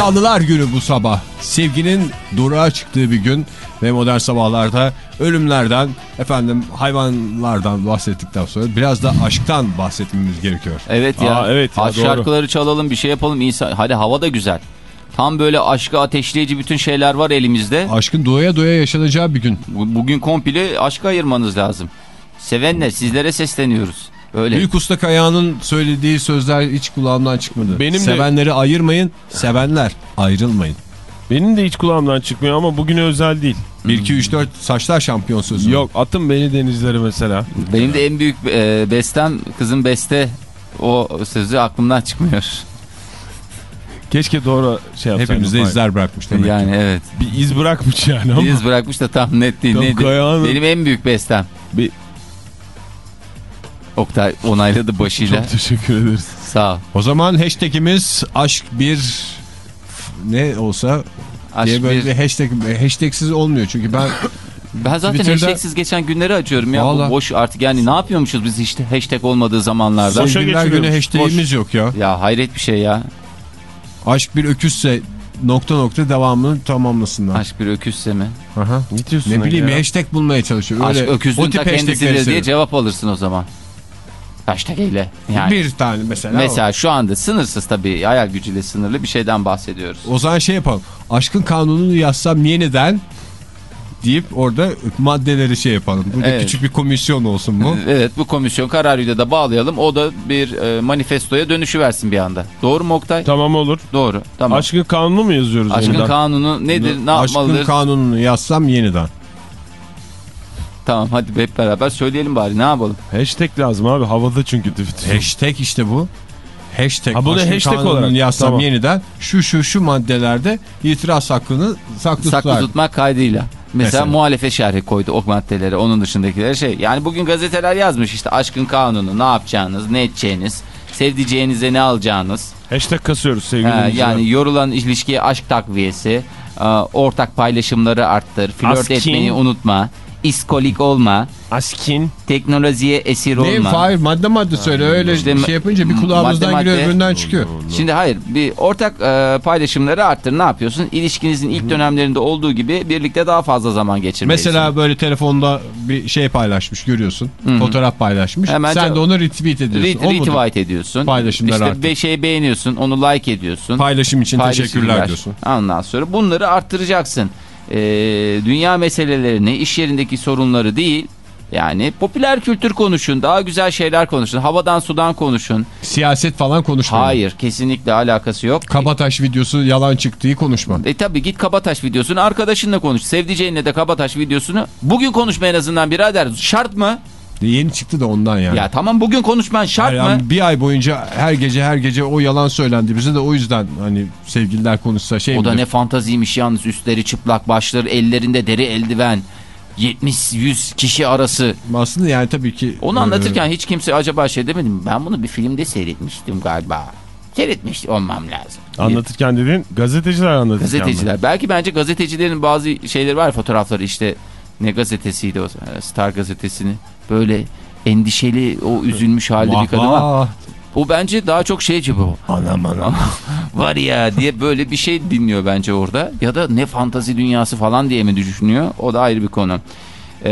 Sevdalılar günü bu sabah. Sevginin doğruğa çıktığı bir gün ve modern sabahlarda ölümlerden, efendim hayvanlardan bahsettikten sonra biraz da aşktan bahsetmemiz gerekiyor. Evet ya. Aa, evet ya, Aşk doğru. şarkıları çalalım bir şey yapalım. İnsan... Hadi hava da güzel. Tam böyle aşkı ateşleyici bütün şeyler var elimizde. Aşkın doya doya yaşanacağı bir gün. Bu- Bugün komple aşka ayırmanız lazım. Sevenler sizlere sesleniyoruz. Öyle. Büyük Usta Kayağan'ın söylediği sözler hiç kulağımdan çıkmadı. Benim de- Sevenleri ayırmayın, sevenler ayrılmayın. Benim de hiç kulağımdan çıkmıyor ama bugüne özel değil. 1 2 3 4 saçlar şampiyon sözü. Yok atın beni denizlere mesela. Benim de en büyük e, bestem kızın beste o sözü aklımdan çıkmıyor. Keşke doğru şey yapsaydım. Hepimizde izler bırakmış demek yani ki. evet. Bir iz bırakmış yani ama. Bir iz bırakmış da tam net değil. Tam Benim en büyük bestem. Bir- Oktay onayladı başıyla. Çok teşekkür ederiz. Sağ ol. O zaman hashtagimiz aşk bir ne olsa Aşk diye böyle bir- bir hashtag hashtagsiz olmuyor çünkü ben Ben zaten Twitter'da- hashtagsiz geçen günleri açıyorum ya. Vallahi. boş artık yani ne yapıyormuşuz biz işte hashtag olmadığı zamanlarda. Sevgililer günü hashtagimiz yok ya. Ya hayret bir şey ya. Aşk bir öküzse nokta nokta devamını tamamlasınlar. Aşk bir öküzse mi? Aha. Ne diyorsun Ne bileyim ya? hashtag bulmaya çalışıyor. Aşk Öyle, o tip ta kendisidir diye cevap alırsın o zaman. Hashtag ile. Yani. Bir tane mesela. Mesela şu anda sınırsız tabii hayal gücüyle sınırlı bir şeyden bahsediyoruz. O zaman şey yapalım. Aşkın kanununu yazsam yeniden deyip orada maddeleri şey yapalım. Burada Evet. küçük bir komisyon olsun bu. Evet bu komisyon kararıyla da bağlayalım. O da bir e, manifestoya dönüşü versin bir anda. Doğru mu Oktay? Tamam olur. Doğru. Tamam. Aşkın kanunu mu yazıyoruz? Aşkın yeniden? kanunu nedir? Ne Aşkın yapmalıdır? kanununu yazsam yeniden. Tamam hadi hep beraber söyleyelim bari ne yapalım? Hashtag lazım abi. Havada çünkü Twitter. Hashtag işte bu. Hashtag, Ha, bunu hashtag olarak. yazsam Tamam. yeniden şu şu şu maddelerde itiraz hakkını saklı, Saklı tutar. tutmak kaydıyla. Mesela, Mesela. muhalefet şerhi koydu o maddeleri onun dışındakileri şey. Yani bugün gazeteler yazmış işte aşkın kanunu ne yapacağınız ne edeceğiniz sevdiceğinize ne alacağınız. Hashtag kasıyoruz sevgili Ha, yani yorulan ilişkiye aşk takviyesi, e, ortak paylaşımları arttır, flört Askin. etmeyi unutma, iskolik olma, Askin. teknolojiye esir Ne olma. Fahir madde madde söyle öyle İşte şey yapınca bir kulağımızdan madde giriyor öbüründen çıkıyor. Şimdi hayır bir ortak e, paylaşımları arttır ne yapıyorsun? İlişkinizin ilk dönemlerinde olduğu gibi birlikte daha fazla zaman geçirmelisin. Mesela böyle telefonda bir şey paylaşmış görüyorsun. Hı. Fotoğraf paylaşmış. Hemen Sen de onu retweet ediyorsun. Mudur? retweet ediyorsun. Paylaşımlar işte arttır. bir şey beğeniyorsun, onu like ediyorsun. Paylaşım için teşekkürler diyorsun. Ondan sonra bunları arttıracaksın. Ee, dünya meselelerini, iş yerindeki sorunları değil. Yani popüler kültür konuşun, daha güzel şeyler konuşun, havadan sudan konuşun. Siyaset falan konuşma. Hayır, kesinlikle alakası yok. Kabataş videosu yalan çıktığı konuşma. E tabi git Kabataş videosunu arkadaşınla konuş. Sevdiceğinle de Kabataş videosunu bugün konuşma en azından birader. Şart mı? Yeni çıktı da ondan yani. Ya tamam bugün konuşman şart Hayır, mı? yani bir ay boyunca her gece her gece o yalan söylendi bize de o yüzden hani sevgililer konuşsa şey O da midir? ne fantaziymiş yalnız üstleri çıplak başları ellerinde deri eldiven 70-100 kişi arası. Aslında yani tabii ki. Onu e, anlatırken hiç kimse acaba şey demedi mi? Ben bunu bir filmde seyretmiştim galiba. Seyretmiş olmam lazım. Anlatırken dediğin gazeteciler anlatırken mi? Gazeteciler. Belki bence gazetecilerin bazı şeyleri var fotoğrafları işte ne gazetesiydi o Star gazetesini böyle endişeli o üzülmüş halde bir kadın var. O bence daha çok şey gibi o. Anam anam. var ya diye böyle bir şey dinliyor bence orada. Ya da ne fantazi dünyası falan diye mi düşünüyor? O da ayrı bir konu. Ee,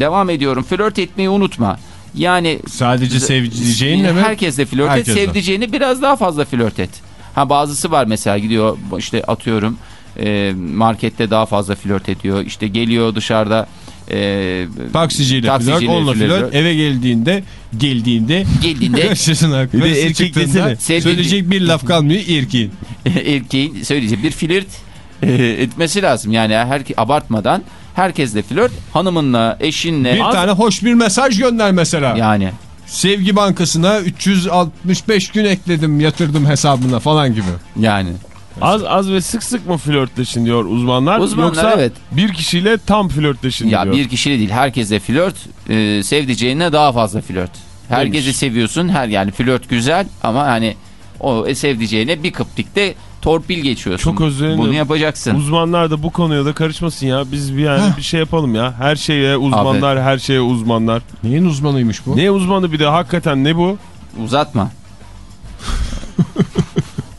devam ediyorum. Flört etmeyi unutma. Yani Sadece sevdiceğinle mi? Herkesle flört et. Herkesle. Sevdiceğini biraz daha fazla flört et. Ha bazısı var mesela gidiyor işte atıyorum e, markette daha fazla flört ediyor. İşte geliyor dışarıda e, Taksiciyle, taksiciyle flört, onunla flört. flört, eve geldiğinde, geldiğinde, Geldiğinde karşısına erkek desene. Söyleyecek bir laf kalmıyor erkeğin. erkeğin söyleyecek bir flört e, etmesi lazım. Yani her abartmadan herkesle flört, hanımınla, eşinle Bir az- tane hoş bir mesaj gönder mesela. yani Sevgi Bankası'na 365 gün ekledim yatırdım hesabına falan gibi. yani Az az ve sık sık mı flörtleşin diyor uzmanlar? Uzmanlar, Yoksa evet. bir kişiyle tam flörtleşin ya diyor. bir kişiyle değil herkesle flört, e, sevdiceğine daha fazla flört. Herkesi Demiş. seviyorsun. Her yani flört güzel ama hani o sevdiceğine bir kıptikte torpil geçiyorsun. Çok özür dilerim. Bunu yapacaksın. Uzmanlar da bu konuya da karışmasın ya. Biz bir yani bir şey yapalım ya. Her şeye uzmanlar, her şeye uzmanlar. Neyin uzmanıymış bu? Ne uzmanı bir de hakikaten ne bu? Uzatma.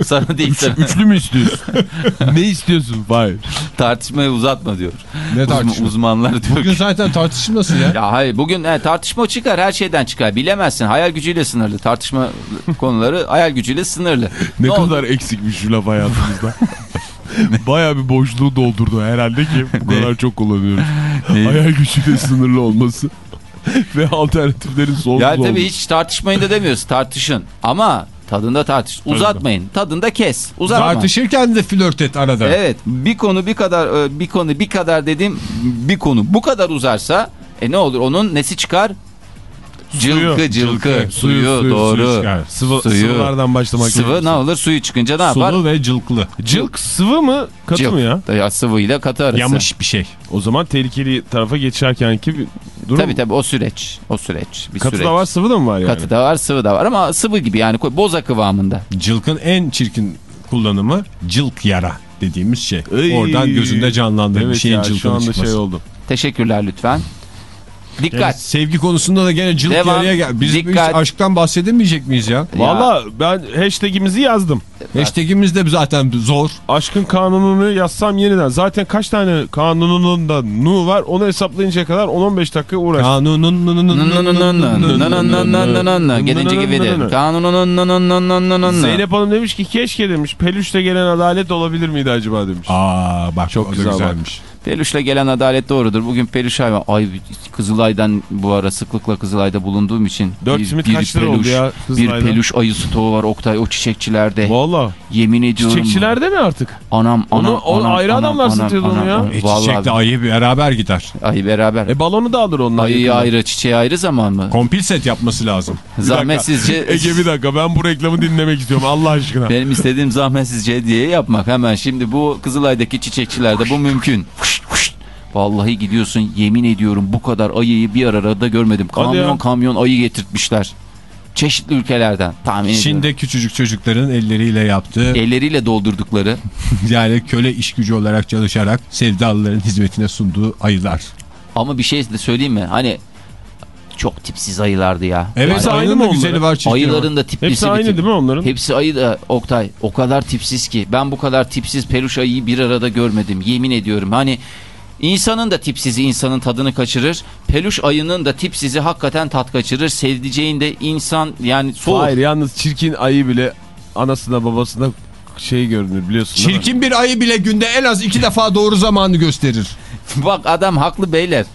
Sana değil sana. Üçlü mü istiyorsun? ne istiyorsun? Hayır. Tartışmayı uzatma diyor. Ne tartışması? uzmanlar diyor. Bugün zaten tartışmasın ya. Ya hayır bugün e, tartışma çıkar her şeyden çıkar bilemezsin hayal gücüyle sınırlı tartışma konuları hayal gücüyle sınırlı. Ne, oldu? kadar eksikmiş şu laf hayatımızda. Baya bir boşluğu doldurdu herhalde ki bu kadar çok kullanıyoruz. Hayal gücüyle sınırlı olması ve alternatiflerin sonsuz Ya tabii olması. hiç tartışmayın da demiyoruz tartışın ama tadında tartış uzatmayın tadında kes uzatma. Tartışırken de flört et arada. Evet bir konu bir kadar e, bir konu bir kadar dedim bir konu bu kadar uzarsa e ne olur onun nesi çıkar? Cılkı cılkı suyu, doğru. suyu. Sıvı, Suyu. sıvılardan başlamak Sıvı ne olur suyu çıkınca ne yapar? Sulu ve cılklı. Cılk sıvı mı katı Cılk. mı ya? Ya sıvıyla katı arası. Yamış bir şey. O zaman tehlikeli tarafa geçerkenki bir durum. Tabii tabii o süreç. O süreç. Bir Katı süreç. da var sıvı da mı var yani? Katı da var sıvı da var ama sıvı gibi yani boza kıvamında. Cılkın en çirkin kullanımı cılk yara dediğimiz şey. Iy. Oradan gözünde canlandığı bir Evet şeyin ya cılkını şu anda çıkması. şey oldu. Teşekkürler lütfen. Yani Dikkat. sevgi konusunda da gene cılk Devam. yaraya gel. Biz Dikkat. hiç aşktan bahsedemeyecek miyiz ya? Valla ben hashtagimizi yazdım. Hashtagimiz de zaten zor. Aşkın kanununu yazsam yeniden. Zaten kaç tane kanununun da nu var onu hesaplayıncaya kadar 10-15 dakika uğraştım. Kanunun Gelince gibidir. Kanunun Zeynep Hanım demiş ki keşke demiş peluşla gelen adalet olabilir miydi acaba demiş. Aa bak Çok güzel bak. güzelmiş. Peluşla gelen adalet doğrudur. Bugün peluş hayvan. Ay Kızılay'dan bu ara sıklıkla Kızılay'da bulunduğum için. 4 bir- simit bir kaç lira peluş- oldu ya Bir Kızılay'da? peluş ayı stoğu var Oktay o çiçekçilerde. Valla. Yemin ediyorum. Çiçekçilerde mi artık? Anam anam Onu- onu anam, ayrı anam, adamlar anam, satıyordu onu ya. E, Vallahi çiçekle ayı beraber gider. ayı beraber. E balonu da alır onlar. Ayıyı yakında. ayrı çiçeği ayrı zaman mı? Kompil set yapması lazım. Zahmetsizce Ege bir dakika ben bu reklamı dinlemek istiyorum Allah aşkına. benim istediğim zahmetsizce hediye yapmak hemen şimdi bu Kızılay'daki çiçekçilerde bu mümkün. Vallahi gidiyorsun yemin ediyorum bu kadar ayıyı bir arada görmedim. Kamyon kamyon ayı getirtmişler. Çeşitli ülkelerden tahmin ediyorum. Çin'de küçücük çocukların elleriyle yaptığı Elleriyle doldurdukları yani köle iş gücü olarak çalışarak sevdalıların hizmetine sunduğu ayılar. ama bir şey de söyleyeyim mi? Hani çok tipsiz ayılardı ya. Evet Hepsi aynı mı güzeli var. Ayıların da tiplisi Hepsi aynı tip. değil mi onların? Hepsi ayı da Oktay o kadar tipsiz ki ben bu kadar tipsiz peluş ayıyı bir arada görmedim yemin ediyorum hani insanın da tipsizi insanın tadını kaçırır peluş ayının da tipsizi hakikaten tat kaçırır sevdiceğin de insan yani soğuk Hayır yalnız çirkin ayı bile anasına babasına şey görünür biliyorsun? Çirkin bir ayı bile günde en az iki defa doğru zamanı gösterir. bak adam haklı beyler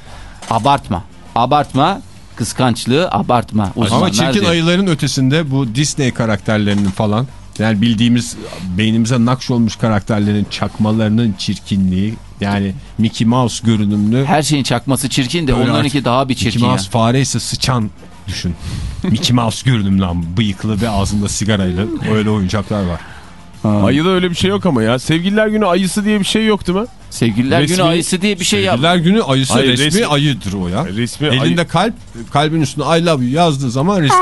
abartma abartma kıskançlığı abartma Ama Uzmanlar çirkin diyor. ayıların ötesinde bu Disney karakterlerinin falan yani bildiğimiz beynimize nakş olmuş karakterlerin çakmalarının çirkinliği yani Mickey Mouse görünümlü her şeyin çakması çirkin de Böyle onlarınki daha bir çirkin Mickey ya. Mouse fare ise sıçan düşün. Mickey Mouse görünümlü bıyıklı ve ağzında sigarayla öyle oyuncaklar var. Ayıda öyle bir şey yok ama ya. Sevgililer günü ayısı diye bir şey yok değil mi? Sevgililer Resmi- günü ayısı diye bir şey yap. Sevgililer günü ayısı Hayır, resmi, resmi- ayıdır o ya. Resmi Elinde ayı. kalp, kalbin üstüne I love you yazdığı zaman resmi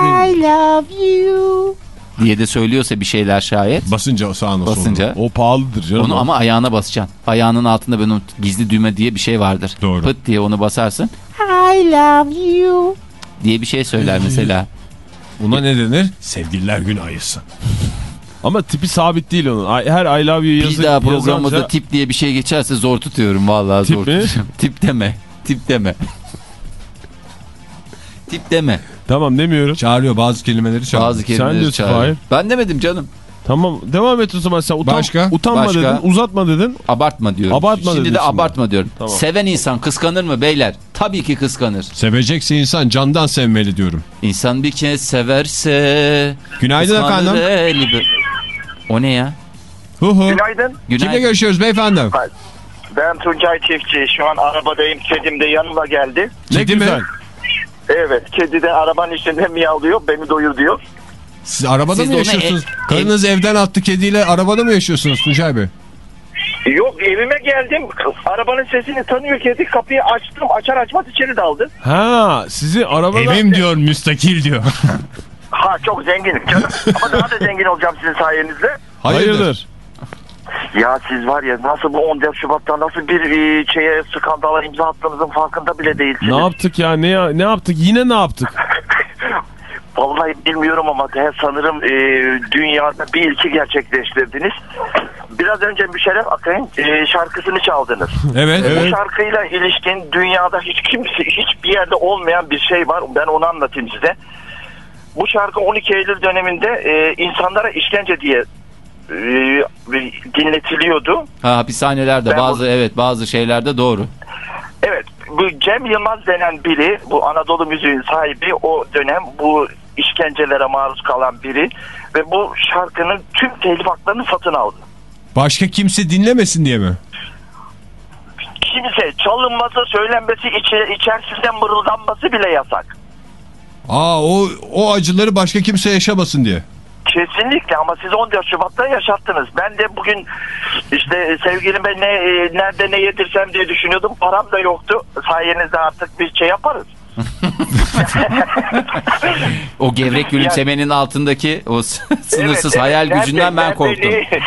diye de söylüyorsa bir şeyler şayet. basınca sağına soluna. Basınca. O pahalıdır canım. Onu ama ayağına basacaksın. Ayağının altında benim gizli düğme diye bir şey vardır. Doğru. Pıt diye onu basarsın. I love you. Diye bir şey söyler mesela. Buna ne denir? Sevgililer günü ayısı. Ama tipi sabit değil onun. Her I love you yazı Bir daha programımızda yazanca- tip diye bir şey geçerse zor tutuyorum vallahi Tip zor mi? tutuyorum. Tip deme. Tip deme. tip deme. Tamam demiyorum. Çağırıyor bazı kelimeleri çağırıyor. Bazı kelimeleri diyorsun, çağırıyor. Fahir. Ben demedim canım. Tamam devam et o zaman sen. Utan, Başka? Utanma Başka? dedin, uzatma dedin. Abartma diyorum. Abartma Şimdi dedin de şimdi. abartma diyorum. Tamam. Seven insan kıskanır mı beyler? Tabii ki kıskanır. Sevecekse insan candan sevmeli diyorum. İnsan bir kez severse... Günaydın efendim. eli O ne ya? Hu hu. Günaydın. Kimle Günaydın. görüşüyoruz beyefendi? Ben Tuncay Çiftçi. Şu an arabadayım. Kedim de yanıma geldi. Ne Kedi mi? güzel. Evet. Kedi de arabanın içinde miyavlıyor. Beni doyur diyor. Siz arabada Siz mı yaşıyorsunuz? ev- Karınız evden attı kediyle arabada mı yaşıyorsunuz Tuncay Bey? Yok evime geldim. Arabanın sesini tanıyor kedi. Kapıyı açtım. Açar açmaz içeri daldı. Ha sizi arabada... Evim diyor müstakil diyor. Ha çok zenginim canım. Ama daha da zengin olacağım sizin sayenizde. Hayırdır? Ya siz var ya nasıl bu 14 Şubat'ta nasıl bir e, şeye skandala imza attığınızın farkında bile değilsiniz. Ne yaptık ya? Ne, ya- ne yaptık? Yine ne yaptık? Vallahi bilmiyorum ama de sanırım e, dünyada bir ilki gerçekleştirdiniz. Biraz önce Müşerref Akay'ın e, şarkısını çaldınız. Evet. Bu şarkıyla ilişkin dünyada hiç kimse hiçbir yerde olmayan bir şey var. Ben onu anlatayım size. Bu şarkı 12 Eylül döneminde e, insanlara işkence diye dinletiliyordu. Ha, hapishanelerde Ben bazı evet bazı şeylerde doğru. Evet bu Cem Yılmaz denen biri bu Anadolu müziğin sahibi o dönem bu işkencelere maruz kalan biri ve bu şarkının tüm telif haklarını satın aldı. Başka kimse dinlemesin diye mi? Kimse çalınması, söylenmesi, içi, içerisinden mırıldanması bile yasak. Aa o o acıları başka kimse yaşamasın diye. Kesinlikle ama siz 14 Şubat'ta yaşattınız. Ben de bugün işte sevgilime ne e, nerede ne yedirsem diye düşünüyordum. Param da yoktu. Sayenizde artık bir şey yaparız. O gevrek gülümsemenin altındaki o sınırsız Evet, hayal evet. gücünden ben Nerede- korktum. Nerede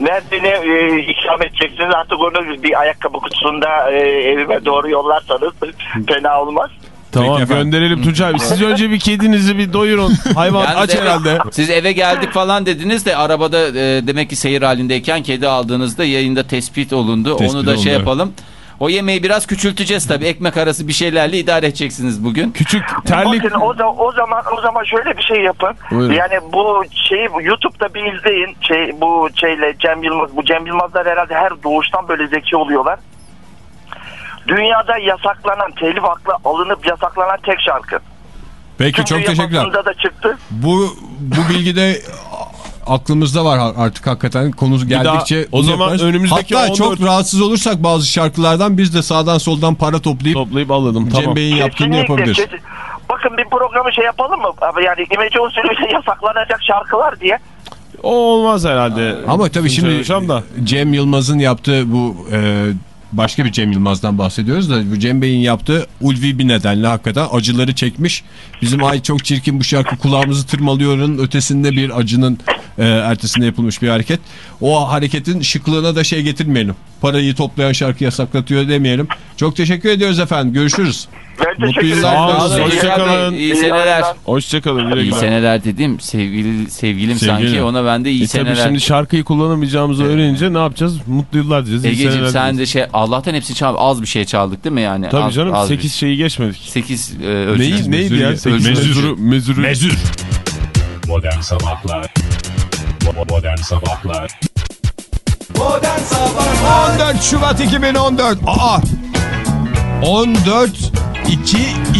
ne, nerede ne e, ikram edeceksiniz artık onu bir ayakkabı kutusunda e, evime doğru yollarsanız fena olmaz. Tamam Peki gönderelim Tuncay. Siz önce bir kedinizi bir doyurun. Hayvan Yalnız aç eve- herhalde. Siz eve geldik falan dediniz de arabada e, demek ki seyir halindeyken kedi aldığınızda yayında tespit olundu. Tespit Onu da şey oldu. yapalım. O yemeği biraz küçülteceğiz tabii. Ekmek arası bir şeylerle idare edeceksiniz bugün. Küçük terlik. Bakın o, da, o zaman o zaman şöyle bir şey yapın. Buyurun. Yani bu şeyi YouTube'da bir izleyin. Şey bu şeyle Cem Yılmaz bu Cem Yılmazlar herhalde her doğuştan böyle zeki oluyorlar. Dünyada yasaklanan telif haklı alınıp yasaklanan tek şarkı. Peki Tüm çok teşekkürler. da çıktı. Bu bu bilgi de aklımızda var artık hakikaten konu geldikçe. daha- o zaman yaparız. önümüzdeki Hatta 14 çok rahatsız olursak bazı şarkılardan biz de sağdan soldan para toplayıp Toplayıp alalım. Cem Tamam. Bey'in yaptığını yapabiliriz. kesin- Bakın bir programı şey yapalım mı? Yani imece usulüyle yasaklanacak şarkılar diye. O olmaz herhalde. Ama tabii şimdi da. Cem Yılmaz'ın yaptığı bu e, başka bir Cem Yılmaz'dan bahsediyoruz da bu Cem Bey'in yaptığı ulvi bir nedenle hakikaten acıları çekmiş. Bizim ay çok çirkin bu şarkı kulağımızı tırmalıyor'un ötesinde bir acının e, ertesinde yapılmış bir hareket. O hareketin şıklığına da şey getirmeyelim. Parayı toplayan şarkı yasaklatıyor demeyelim. Çok teşekkür ediyoruz efendim. Görüşürüz. Ben Mutlu teşekkür ederim. hoşçakalın. kalın. İyi seneler. Hoşçakalın. Güle İyi seneler dedim. Sevgili, sevgilim Sevgili. sanki ona ben de iyi E tabii seneler. şimdi şarkıyı kullanamayacağımızı öğrenince ne yapacağız? Mutlu yıllar diyeceğiz. iyi Egeciğim sen diyeceğiz. de şey Allah'tan hepsini çal az bir şey çaldık değil mi yani? Tabii Az- canım az bir- 8 şeyi geçmedik. 8 e, ölçü. Neyi, neydi ya? Mezür- 8 Mezür. mezuru. Mezuru. Mezür. Modern Sabahlar Modern Sabahlar Modern Sabahlar 14 Şubat 2014. Aa! 14 2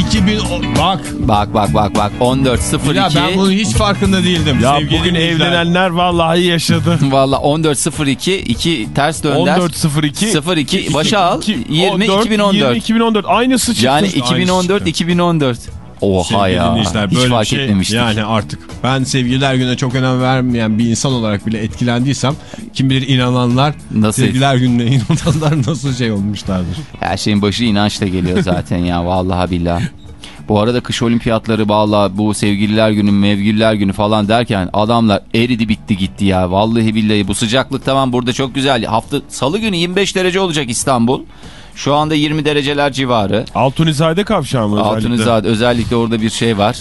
2010. Bak. Bak bak bak bak 14 Ya 02 ben bunun hiç farkında değildim. Ya Sevgili bugün dinleyiciler. evlenenler vallahi yaşadı. Valla 14 02 2 ters dönder. 14.02 02 başa al 20 2014. 20 2014 aynısı çıktı. Yani Aynısı 2014 çıktı. 2014. Oha Sevgili ya. dinleyiciler, Hiç böyle fark şey, etmemiştik. Yani artık ben sevgililer gününe çok önem vermeyen bir insan olarak bile etkilendiysem kim bilir inananlar Nasıl sevgililer gününe inananlar nasıl şey olmuşlardır. Her şeyin başı inançla geliyor zaten ya vallahi billahi. Bu arada kış olimpiyatları vallahi bu sevgililer günü mevgililer günü falan derken adamlar eridi bitti gitti ya. Vallahi billahi bu sıcaklık tamam burada çok güzel. Hafta salı günü 25 derece olacak İstanbul. Şu anda 20 dereceler civarı. Altunizade kavşağı mı özellikle? Altunizade özellikle orada bir şey var.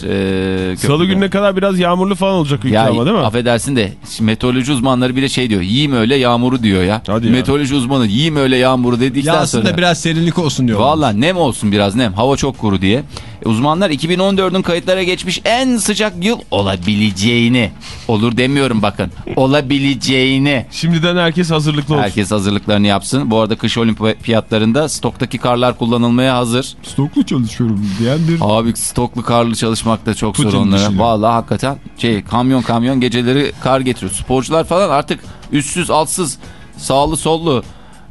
Ee, Salı gününe kadar biraz yağmurlu falan olacak ülke Ya ama değil mi? affedersin de meteoroloji uzmanları bile şey diyor. Yiyeyim öyle yağmuru diyor ya. Hadi ya. meteoroloji uzmanı yiyeyim öyle yağmuru dedikten Ya aslında sonra. biraz serinlik olsun diyor. Valla nem olsun biraz nem. Hava çok kuru diye. Uzmanlar 2014'ün kayıtlara geçmiş en sıcak yıl olabileceğini. Olur demiyorum bakın. Olabileceğini. Şimdiden herkes hazırlıklı olsun. Herkes hazırlıklarını yapsın. Bu arada kış olimpiyatlarında stoktaki karlar kullanılmaya hazır. Stoklu çalışıyorum diyen bir Abi stoklu karlı çalışmak da çok zor Putin onlara. düşünüyor. Vallahi hakikaten şey kamyon kamyon geceleri kar getiriyor. Sporcular falan artık üstsüz altsız sağlı sollu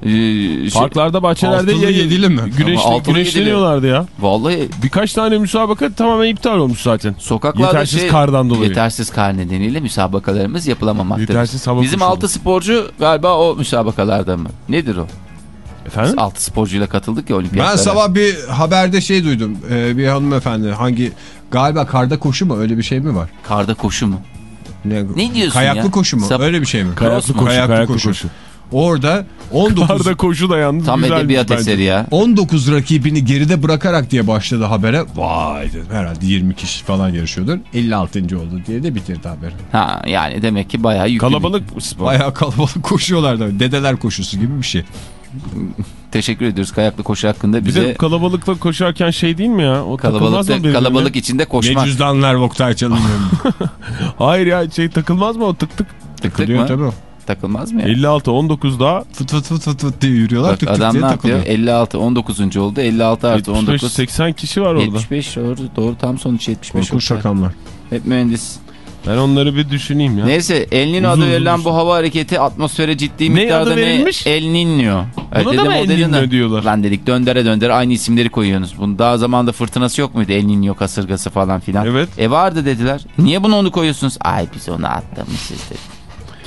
e, şey- Parklarda bahçelerde Altılı ye- yedili mi? Güneş, güneşleniyorlardı ya. Vallahi Birkaç tane müsabaka tamamen iptal olmuş zaten. sokaklarda Yetersiz şey- kardan dolayı. Yetersiz kar nedeniyle müsabakalarımız yapılamamaktadır. Yetersiz hava Bizim. 6 sporcu galiba o müsabakalarda mı? Nedir o? Efendim? 6 sporcuyla katıldık ya olimpiyatlara. Ben sabah bir haberde şey duydum. Ee, bir hanımefendi hangi galiba karda koşu mu öyle bir şey mi var? Karda koşu mu? Ne, Ne diyorsun Kayaklı ya? koşu mu? Sap- öyle bir şey mi? Kayaklı koşu, Kayaklı kayaklı koşu. koşu. Orada 19 Karda koşu da yalnız Tam edebiyat bence. eseri ya. 19 rakibini geride bırakarak diye başladı habere. Vay dedim herhalde 20 kişi falan yarışıyordur. 56. oldu diye de bitirdi haberi. Ha yani demek ki bayağı yüklü. bir- Kalabalık bu spor. Bayağı kalabalık koşuyorlardı. Dedeler koşusu gibi bir şey. Teşekkür ediyoruz kayaklı koşu hakkında Bir bize de kalabalıkla koşarken şey değil mi ya? O kalabalık birbirine? kalabalık içinde koşmak. Ne cüzdanlar Oktay çalınıyor. Hayır ya şey takılmaz mı o tık tık? Tık tık mı? tabii. Takılmaz mı ya? 56 19 daha Fıt fıt fıt fıt fıt diye yürüyorlar. Bak tık tık adam diye ne yapıyor? takılıyor. 56 19. oldu. 56 artı 75 19. 80 kişi var orada. 75 doğru, doğru tam sonuç 75 Korkunç rakamlar. Hep mühendis. Ben onları bir düşüneyim ya. Neyse El Uzun adı verilen uzun. bu hava hareketi atmosfere ciddi Ne miktarda adı verilmiş? El. Evet, Buna da mı El de- diyorlar? Lan dedik döndere döndere aynı isimleri koyuyorsunuz. Bunun daha zamanda fırtınası yok muydu? El Niño kasırgası falan filan. Evet. E vardı dediler. Niye bunu onu koyuyorsunuz? Ay biz onu atlamışız dedik.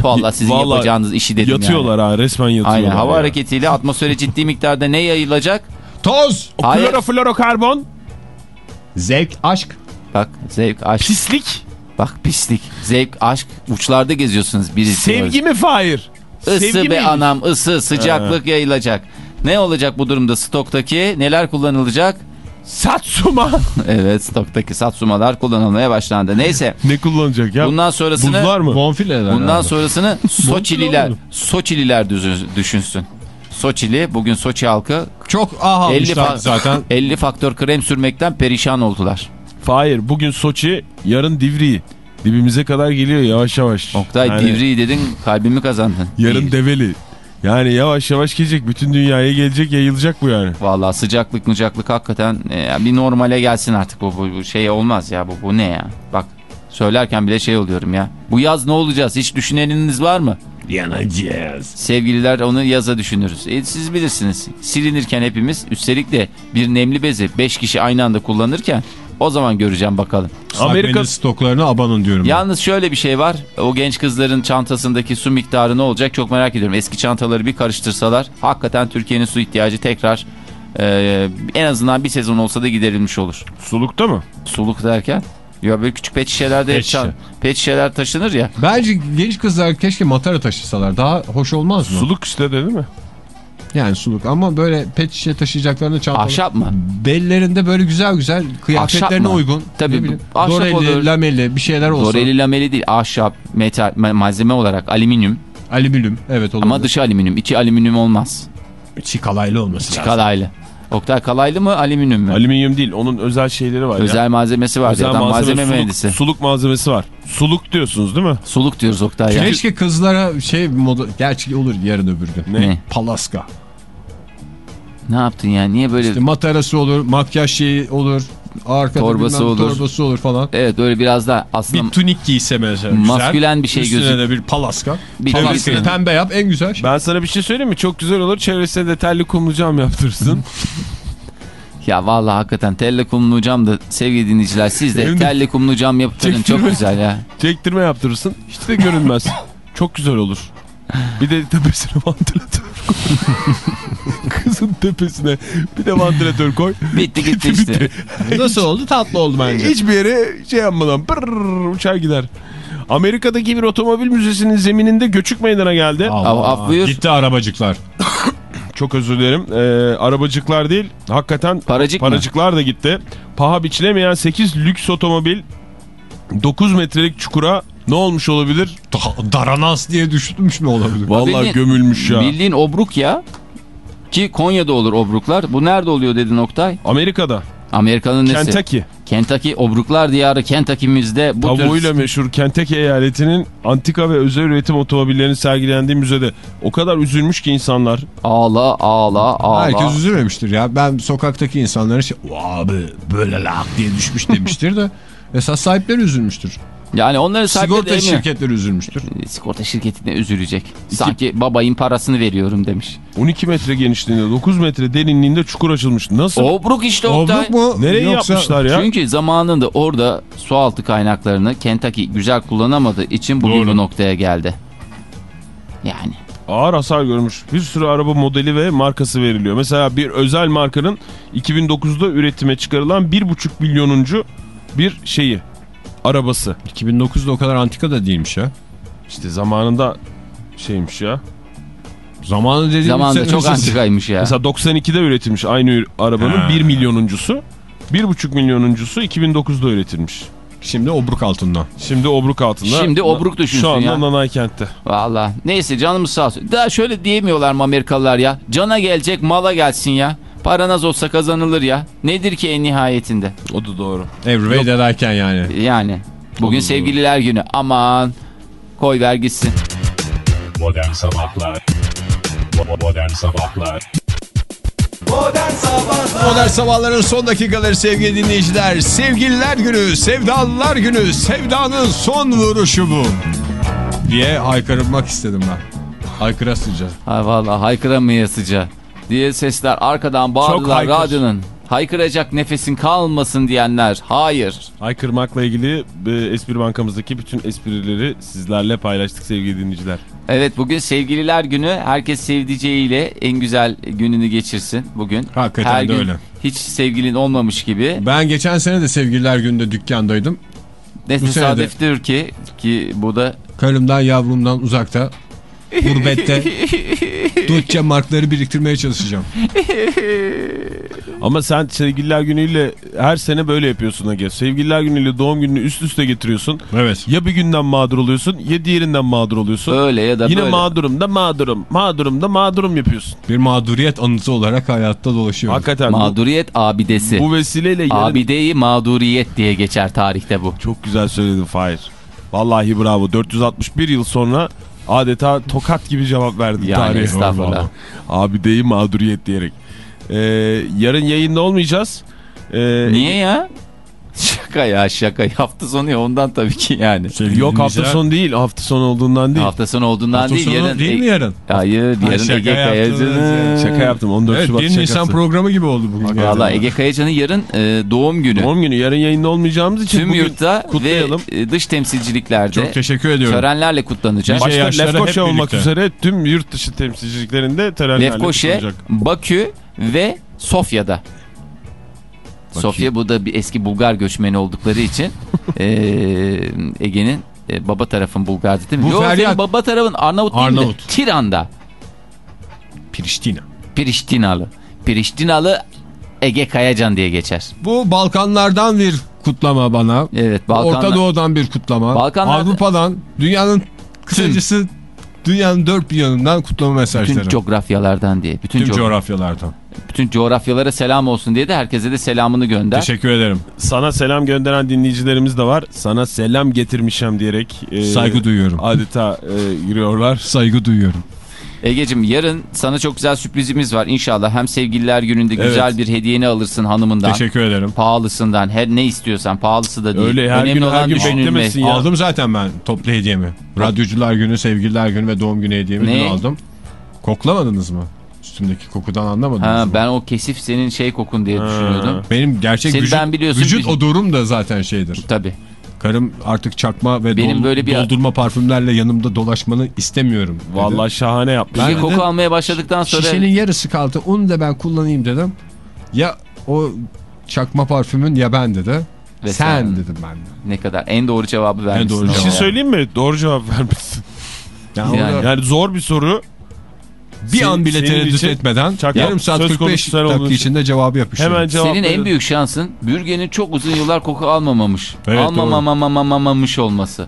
Valla sizin Vallahi yapacağınız işi dedim Yatıyorlar yani. ha resmen yatıyorlar. Aynen hava ya. hareketiyle atmosfere ciddi miktarda ne yayılacak? Toz! Kloroflorokarbon. Zevk, aşk. Bak zevk, aşk. Pislik. Bak pislik. Zevk, aşk. Uçlarda geziyorsunuz. Birisi Sevgi mi Fahir? Isı Sevgi be mi? anam ısı sıcaklık yayılacak. Ne olacak bu durumda stoktaki neler kullanılacak? Satsuma. Evet stoktaki satsumalar kullanılmaya başlandı. Neyse ne kullanacak ya? bundan sonrasını Buzlar mı? Bonfileler. bundan herhalde. sonrasını Soçililer. Soçililer düşünsün. Soçili bugün Soçi halkı Çok ah 50, almışlar zaten. 50 faktör krem sürmekten perişan oldular. Fahir bugün Soçi yarın Divri. Dibimize kadar geliyor yavaş yavaş. Oktay Yani divri dedin kalbimi kazandın. Yarın İyi. Develi. Yani yavaş yavaş gelecek. Bütün dünyaya gelecek yayılacak bu yani. Vallahi sıcaklık mıcaklık hakikaten e, bir normale gelsin artık bu, bu, bu şey olmaz ya bu, bu ne ya bak söylerken bile şey oluyorum ya bu yaz ne olacağız hiç düşüneniniz var mı? Yanacağız. Sevgililer onu yaza düşünürüz. E, siz bilirsiniz silinirken hepimiz üstelik de bir nemli bezi 5 kişi aynı anda kullanırken o zaman göreceğim bakalım. Amerika stoklarına abanın diyorum. ben. Yalnız şöyle bir şey var. O genç kızların çantasındaki su miktarı ne olacak çok merak ediyorum. Eski çantaları bir karıştırsalar hakikaten Türkiye'nin su ihtiyacı tekrar e, en azından bir sezon olsa da giderilmiş olur. sulukta mı? Suluk derken? Ya böyle küçük pet şişelerde Pet şişe. pet şişeler taşınır ya. Bence genç kızlar keşke matara taşısalar. Daha hoş olmaz mı? Suluk işte de değil mi? Yani suluk ama böyle pet şişe taşıyacaklarını çantalı. Ahşap mı? Bellerinde böyle güzel güzel kıyafetlerine mı? uygun. Tabii, Ne ahşap Doreli, olur. lameli bir şeyler olsa. Doreli lameli değil ahşap, metal, ma- malzeme olarak alüminyum. Alüminyum. Evet olur. Ama dışı alüminyum. içi alüminyum olmaz. içi kalaylı olması İçi lazım. kalaylı. Oktay kalaylı mı alüminyum mu? Alüminyum değil. Onun özel şeyleri var Özel ya. malzemesi var. Özel malzeme, malzeme suluk, mühendisi. suluk malzemesi var. Suluk diyorsunuz değil mi? Suluk diyoruz Oktay ya. Keşke kızlara şey moda gerçi olur yarın öbür gün. Ne? Palaska. Ne yaptın ya? Niye böyle... İşte matarası olur, makyaj şeyi olur, arkada Torbası bilmem olur. torbası olur falan. Evet böyle biraz da aslında Bir tunik giyse mesela. Maskülen bir şey Üstüne gözük- de bir palaska. Bir Palaskayı gözük- pembe yap en güzel şey. Ben sana bir şey söyleyeyim mi? Çok güzel olur. Çevresine de telli kumlu cam yaptırırsın. Ya vallahi hakikaten telle kumlu cam da sevgili dinleyiciler siz de telle kumlu cam yaptırın çok güzel ya. Çektirme yaptırırsın. Hiç de görünmez. Çok güzel olur. Bir de tepesine vantilatör koy. Kızın tepesine bir de vantilatör koy. Bitti gitti işte. Nasıl oldu? Tatlı oldu bence. Hiçbir yere şey yapmadan pırrrr uçar gider. Amerika'daki bir otomobil müzesinin zemininde göçük meydana geldi. Af- af buyur. Gitti arabacıklar. Çok özür dilerim. Ee, arabacıklar değil. Hakikaten Paracık mı? paracıklar da gitti. Paha biçilemeyen 8 lüks otomobil 9 metrelik çukura ne olmuş olabilir? Da- Daranans diye düşmüş mü olabilir? Vallahi Bildiğin- gömülmüş ya. Bildiğin obruk ya. Ki Konya'da olur obruklar. Bu nerede oluyor dedin Oktay? Amerika'da. Amerika'nın nesi? Kentucky. Kentucky obruklar diyarı Kentucky'mizde bu Tavuğuyla tür... meşhur Kentucky eyaletinin antika ve özel üretim otomobillerinin sergilendiği müzede. O kadar üzülmüş ki insanlar. Ağla ağla ağla. Herkes üzülmemiştir ya. Ben sokaktaki insanlara şey, abi böyle lak diye düşmüş demiştir de esas sahipleri üzülmüştür. Yani onları sahipleri Sigorta şirketleri üzülmüştür. Sigorta şirketine üzülecek. Sanki babayın parasını veriyorum demiş. 12 metre genişliğinde 9 metre derinliğinde çukur açılmış. Nasıl? Obruk işte Oktay. Obruk mu? Nereye Yoksa- yapmışlar ya? Çünkü zamanında orada sualtı kaynaklarını Kentucky güzel kullanamadığı için bugün Doğru. bu noktaya geldi. Yani Ağır hasar görmüş. Bir sürü araba modeli ve markası veriliyor. Mesela bir özel markanın 2009'da üretime çıkarılan 1,5 milyonuncu bir şeyi. Arabası. 2009'da o kadar antika da değilmiş ya. İşte zamanında şeymiş ya. Zamanı dediğimiz Zamanında çok antikaymış ya. Mesela 92'de üretilmiş aynı arabanın Ha. 1 milyonuncusu. 1,5 milyonuncusu 2009'da üretilmiş. Şimdi obruk altından. Şimdi obruk altında. Şimdi obruk düşünsün Şu anda ya. Nanay kentte. Valla. Neyse canımız sağ olsun. Daha şöyle diyemiyorlar mı Amerikalılar ya? Cana gelecek mala gelsin ya. Paranaz olsa kazanılır ya. Nedir ki en nihayetinde? O da doğru. Every way that I can yani. Yani. Bugün sevgililer günü. Aman. Koy ver gitsin. Modern Sabahlar Modern Sabahlar Modern Sabahlar Modern sabahların son dakikaları sevgili dinleyiciler. Sevgililer günü, sevdalılar günü, sevdanın son vuruşu bu. Diye haykırmak istedim ben. Haykırasıca. Ha valla haykıramayasıca diye sesler arkadan bağırdılar radyonun. Haykıracak nefesin kalmasın diyenler. Hayır. Aykırmakla ilgili e, Espri Bankamızdaki bütün esprileri sizlerle paylaştık sevgili dinleyiciler. Evet bugün sevgililer günü. Herkes sevdiceğiyle en güzel gününü geçirsin bugün. Hakikaten Her de gün öyle. Hiç sevgilin olmamış gibi. Ben geçen sene de sevgililer gününde dükkandaydım. Ne tesadüftür ki ki bu da Karımdan yavrumdan uzakta. Gurbette. Dutçe markları biriktirmeye çalışacağım. Ama sen sevgililer günüyle her sene böyle yapıyorsun Ege. Sevgililer günüyle doğum gününü üst üste getiriyorsun. Evet. Ya bir günden mağdur oluyorsun ya diğerinden mağdur oluyorsun. öyle ya da Yine böyle. mağdurum da mağdurum. Mağdurum da mağdurum yapıyorsun. Bir mağduriyet anıtı olarak hayatta dolaşıyor. Hakikaten bu, Mağduriyet abidesi. bu vesileyle yarın... Abideyi mağduriyet diye geçer tarihte bu. Çok güzel söyledin Fahir. Vallahi bravo. 461 yıl sonra adeta tokat gibi cevap verdin Yani tarihe. estağfurullah. Abi deyi mağduriyet diyerek. Ee, yarın yayında olmayacağız. Ee, Niye ya? Şaka ya şaka. Hafta sonu ya ondan tabii ki yani. Yok hafta sonu değil. Hafta sonu olduğundan değil. Hafta sonu olduğundan Hafta değil. sonu yarın, değil mi yarın? Hayır Ha, yarın Ege Kayacan'ın. Şaka yaptım. 14 Evet Şubat 1 şakası. Nisan programı gibi oldu bugün. Valla Ege Kayacan'ın yarın e, doğum günü. Doğum günü. Yarın yayında olmayacağımız için Tüm bugün yurtta kutlayalım. ve e, dış temsilciliklerde Çok teşekkür ediyorum. törenlerle kutlanacak. Başta Lefkoşa olmak üzere tüm yurt dışı temsilciliklerinde törenlerle Lefkoşe, kutlanacak. Bakü ve Sofya'da. Sofya bu da bir eski Bulgar göçmeni oldukları için e, Ege'nin e, baba tarafın Bulgar'dı değil mi? Bu Yok feryat- baba tarafın Arnavut, değil Arnavut. de Tiran'da. Priştina. Priştinalı. Priştinalı Ege Kayacan diye geçer. Bu Balkanlardan bir kutlama bana. Evet Balkanlar. Orta Doğu'dan bir kutlama. Balkanlarda- Avrupa'dan, dünyanın kısacası dünyanın dört bir yanından kutlama mesajları. bütün coğrafyalardan diye. Bütün, co- coğrafyalardan. Bütün coğrafyalara selam olsun diye de herkese de selamını gönder. Teşekkür ederim. Sana selam gönderen dinleyicilerimiz de var. Sana selam getirmişim diyerek e, Saygı duyuyorum. adeta e, giriyorlar. Saygı duyuyorum. Ege'cim yarın sana çok güzel sürprizimiz var. İnşallah hem sevgililer gününde güzel Evet. bir hediyeni alırsın hanımından. Teşekkür ederim. Pahalısından her ne istiyorsan pahalısı da değil. Öyle her Önemli gün her olan gün düşünülme. beklemesin ya. Aldım zaten ben toplu hediyemi. Radyocular günü, sevgililer günü ve doğum günü hediyemi Ne? dün aldım. Koklamadınız mı? Üstümdeki kokudan anlamadınız Ha, ben o kesif senin şey kokun diye düşünüyordum. Benim gerçek Seni vücut, ben biliyorsun, vücut odurum da zaten şeydir. Tabii. Karım artık çakma ve Benim dol- böyle bir- doldurma parfümlerle yanımda dolaşmanı istemiyorum. dedi. Vallahi şahane yapmış. De- koku almaya başladıktan sonra Şişenin yarısı kaldı. Onu da ben kullanayım dedim. Ya o çakma parfümün ya ben dedi. Ve sen, sen- dedim ben de. ne kadar en doğru cevabı vermişsin. doğru Bir şey söyleyeyim mi? Doğru cevap vermişsin. Yani, Yani- Yani zor bir soru. Bir Senin- an bile tereddüt etmeden çakma- yarım saat söz 45 konusu sen olduğun dakika için- içinde cevabı yapıştırdım. Hemen cevap Senin en verin. büyük şansın bürgenin çok uzun yıllar koku almamamış. Evet, Almamamamış olması.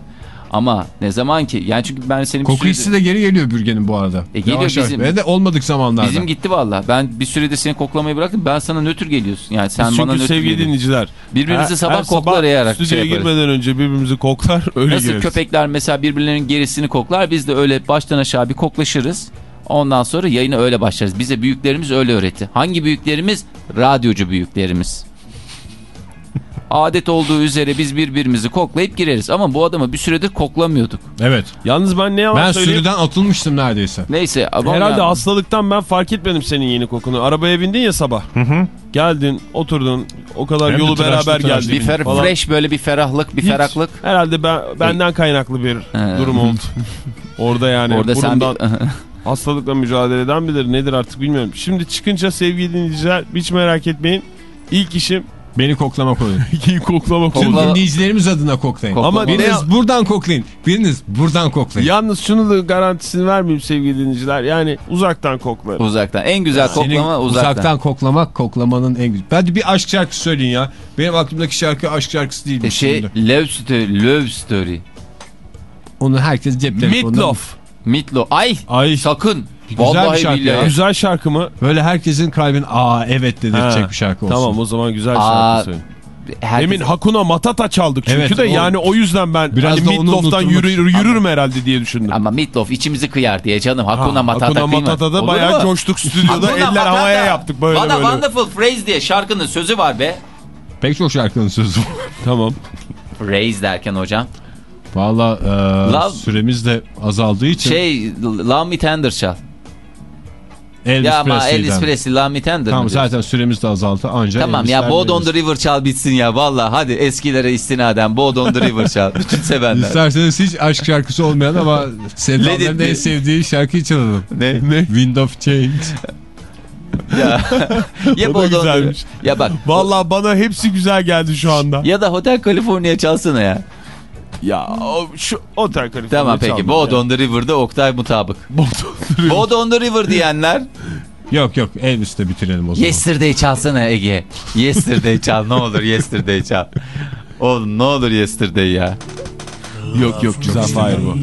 Ama ne zaman ki yani çünkü ben senin Koku hissi de geri geliyor bürgenin bu arada. E, geliyor Yavaş bizim- Ve de olmadık zamanlarda. Bizim gitti valla. Ben bir süredir seni koklamayı bıraktım. Ben sana nötr geliyorsun. Yani sen Biz bana çünkü nötr sevgili geliyorsun. dinleyiciler. Birbirimizi her- sabah her koklarayarak stüdyoya şey yaparız. girmeden önce birbirimizi koklar öyle Nasıl gireriz. köpekler mesela birbirlerinin gerisini koklar. Biz de öyle baştan aşağı bir koklaşırız. Ondan sonra yayına öyle başlarız. Bize büyüklerimiz öyle öğretti. Hangi büyüklerimiz? Radyocu büyüklerimiz. Adet olduğu üzere biz birbirimizi koklayıp gireriz. Ama bu adamı bir süredir koklamıyorduk. Evet. Yalnız ben ne yalan Ben söyleyeyim. sürüden atılmıştım neredeyse. Neyse. Herhalde ben- hastalıktan ben fark etmedim senin yeni kokunu. Arabaya bindin ya sabah. Geldin, oturdun. O kadar Hem yolu tıraşlı beraber tıraşlı. geldik. bir fer falan. fresh böyle bir ferahlık, bir Hiç. ferahlık. Herhalde ben, benden kaynaklı bir He. durum oldu. Orada yani Orada sen bir... hastalıkla mücadele eden bilir nedir artık bilmiyorum. Şimdi çıkınca sevgili dinleyiciler hiç merak etmeyin. İlk işim Beni koklamak oluyor. İyi koklamak Tüm oldu. dinleyicilerimiz adına koklayın. Ama ne- biriniz buradan koklayın. Biriniz buradan koklayın. Yalnız şunu da garantisini vermeyeyim sevgili dinleyiciler. Yani uzaktan koklarım. Uzaktan. En güzel Senin koklama uzaktan. uzaktan koklamak koklamanın en güzel. Hadi bir aşk şarkısı söyleyin ya. Benim aklımdaki şarkı aşk şarkısı değil. E şey Love Story. Love Story. Onu herkes cep telefonundan. Meatloaf. Mitlo. Ay. Ay Sakın. Güzel Vallahi bir şarkı billahi. ya. Güzel şarkı mı? Böyle herkesin kalbin aa evet dedirtecek Ha, bir şarkı olsun. Tamam o zaman güzel Aa, şarkı söyle. Herkes- Demin Hakuna Matata çaldık çünkü Evet, de o- yani o yüzden ben Biraz hani da onu Meatloaf'tan unutturmak yürür, yürürüm herhalde diye düşündüm. Ama Mitlof içimizi kıyar diye canım. Hakuna Ha, Matata Hakuna kıyma. Matata'da Olur bayağı mu? coştuk stüdyoda Hakuna eller Matata. havaya yaptık böyle Bana böyle. Wonderful Phrase diye şarkının sözü var be. Pek çok şarkının sözü var. Tamam. Phrase derken hocam. Valla e, Love- süremiz de azaldığı için Şey Love Me Tender çal. Elvis ya ama. Elvis Presley Me Tender Tamam zaten süremiz de azaldı anca. Tamam ya on veririz. the River çal bitsin ya. Valla hadi eskilere istinaden on the River çal. Bütün sevenler. İsterseniz hiç aşk şarkısı olmayan ama it en sevdiği şarkıyı çalalım. ne? Ne? Wind of Change. ya ya O da. Ya bak. Vallahi bana hepsi güzel geldi şu anda. Ya da Hotel California çalsana ya. Ya o, şu Otel California Tamam peki. çaldım Board ya. on the River'da Oktay mutabık. Board on the River. Board on the River diyenler. yok yok Elvis'te bitirelim o zaman. Yesterday çalsana Ege. Yesterday çal ne olur Yesterday çal. Oğlum ne olur Yesterday ya. Yok yok güzel Fahir bu.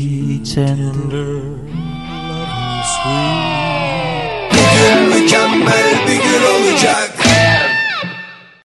Mükemmel bir gün olacak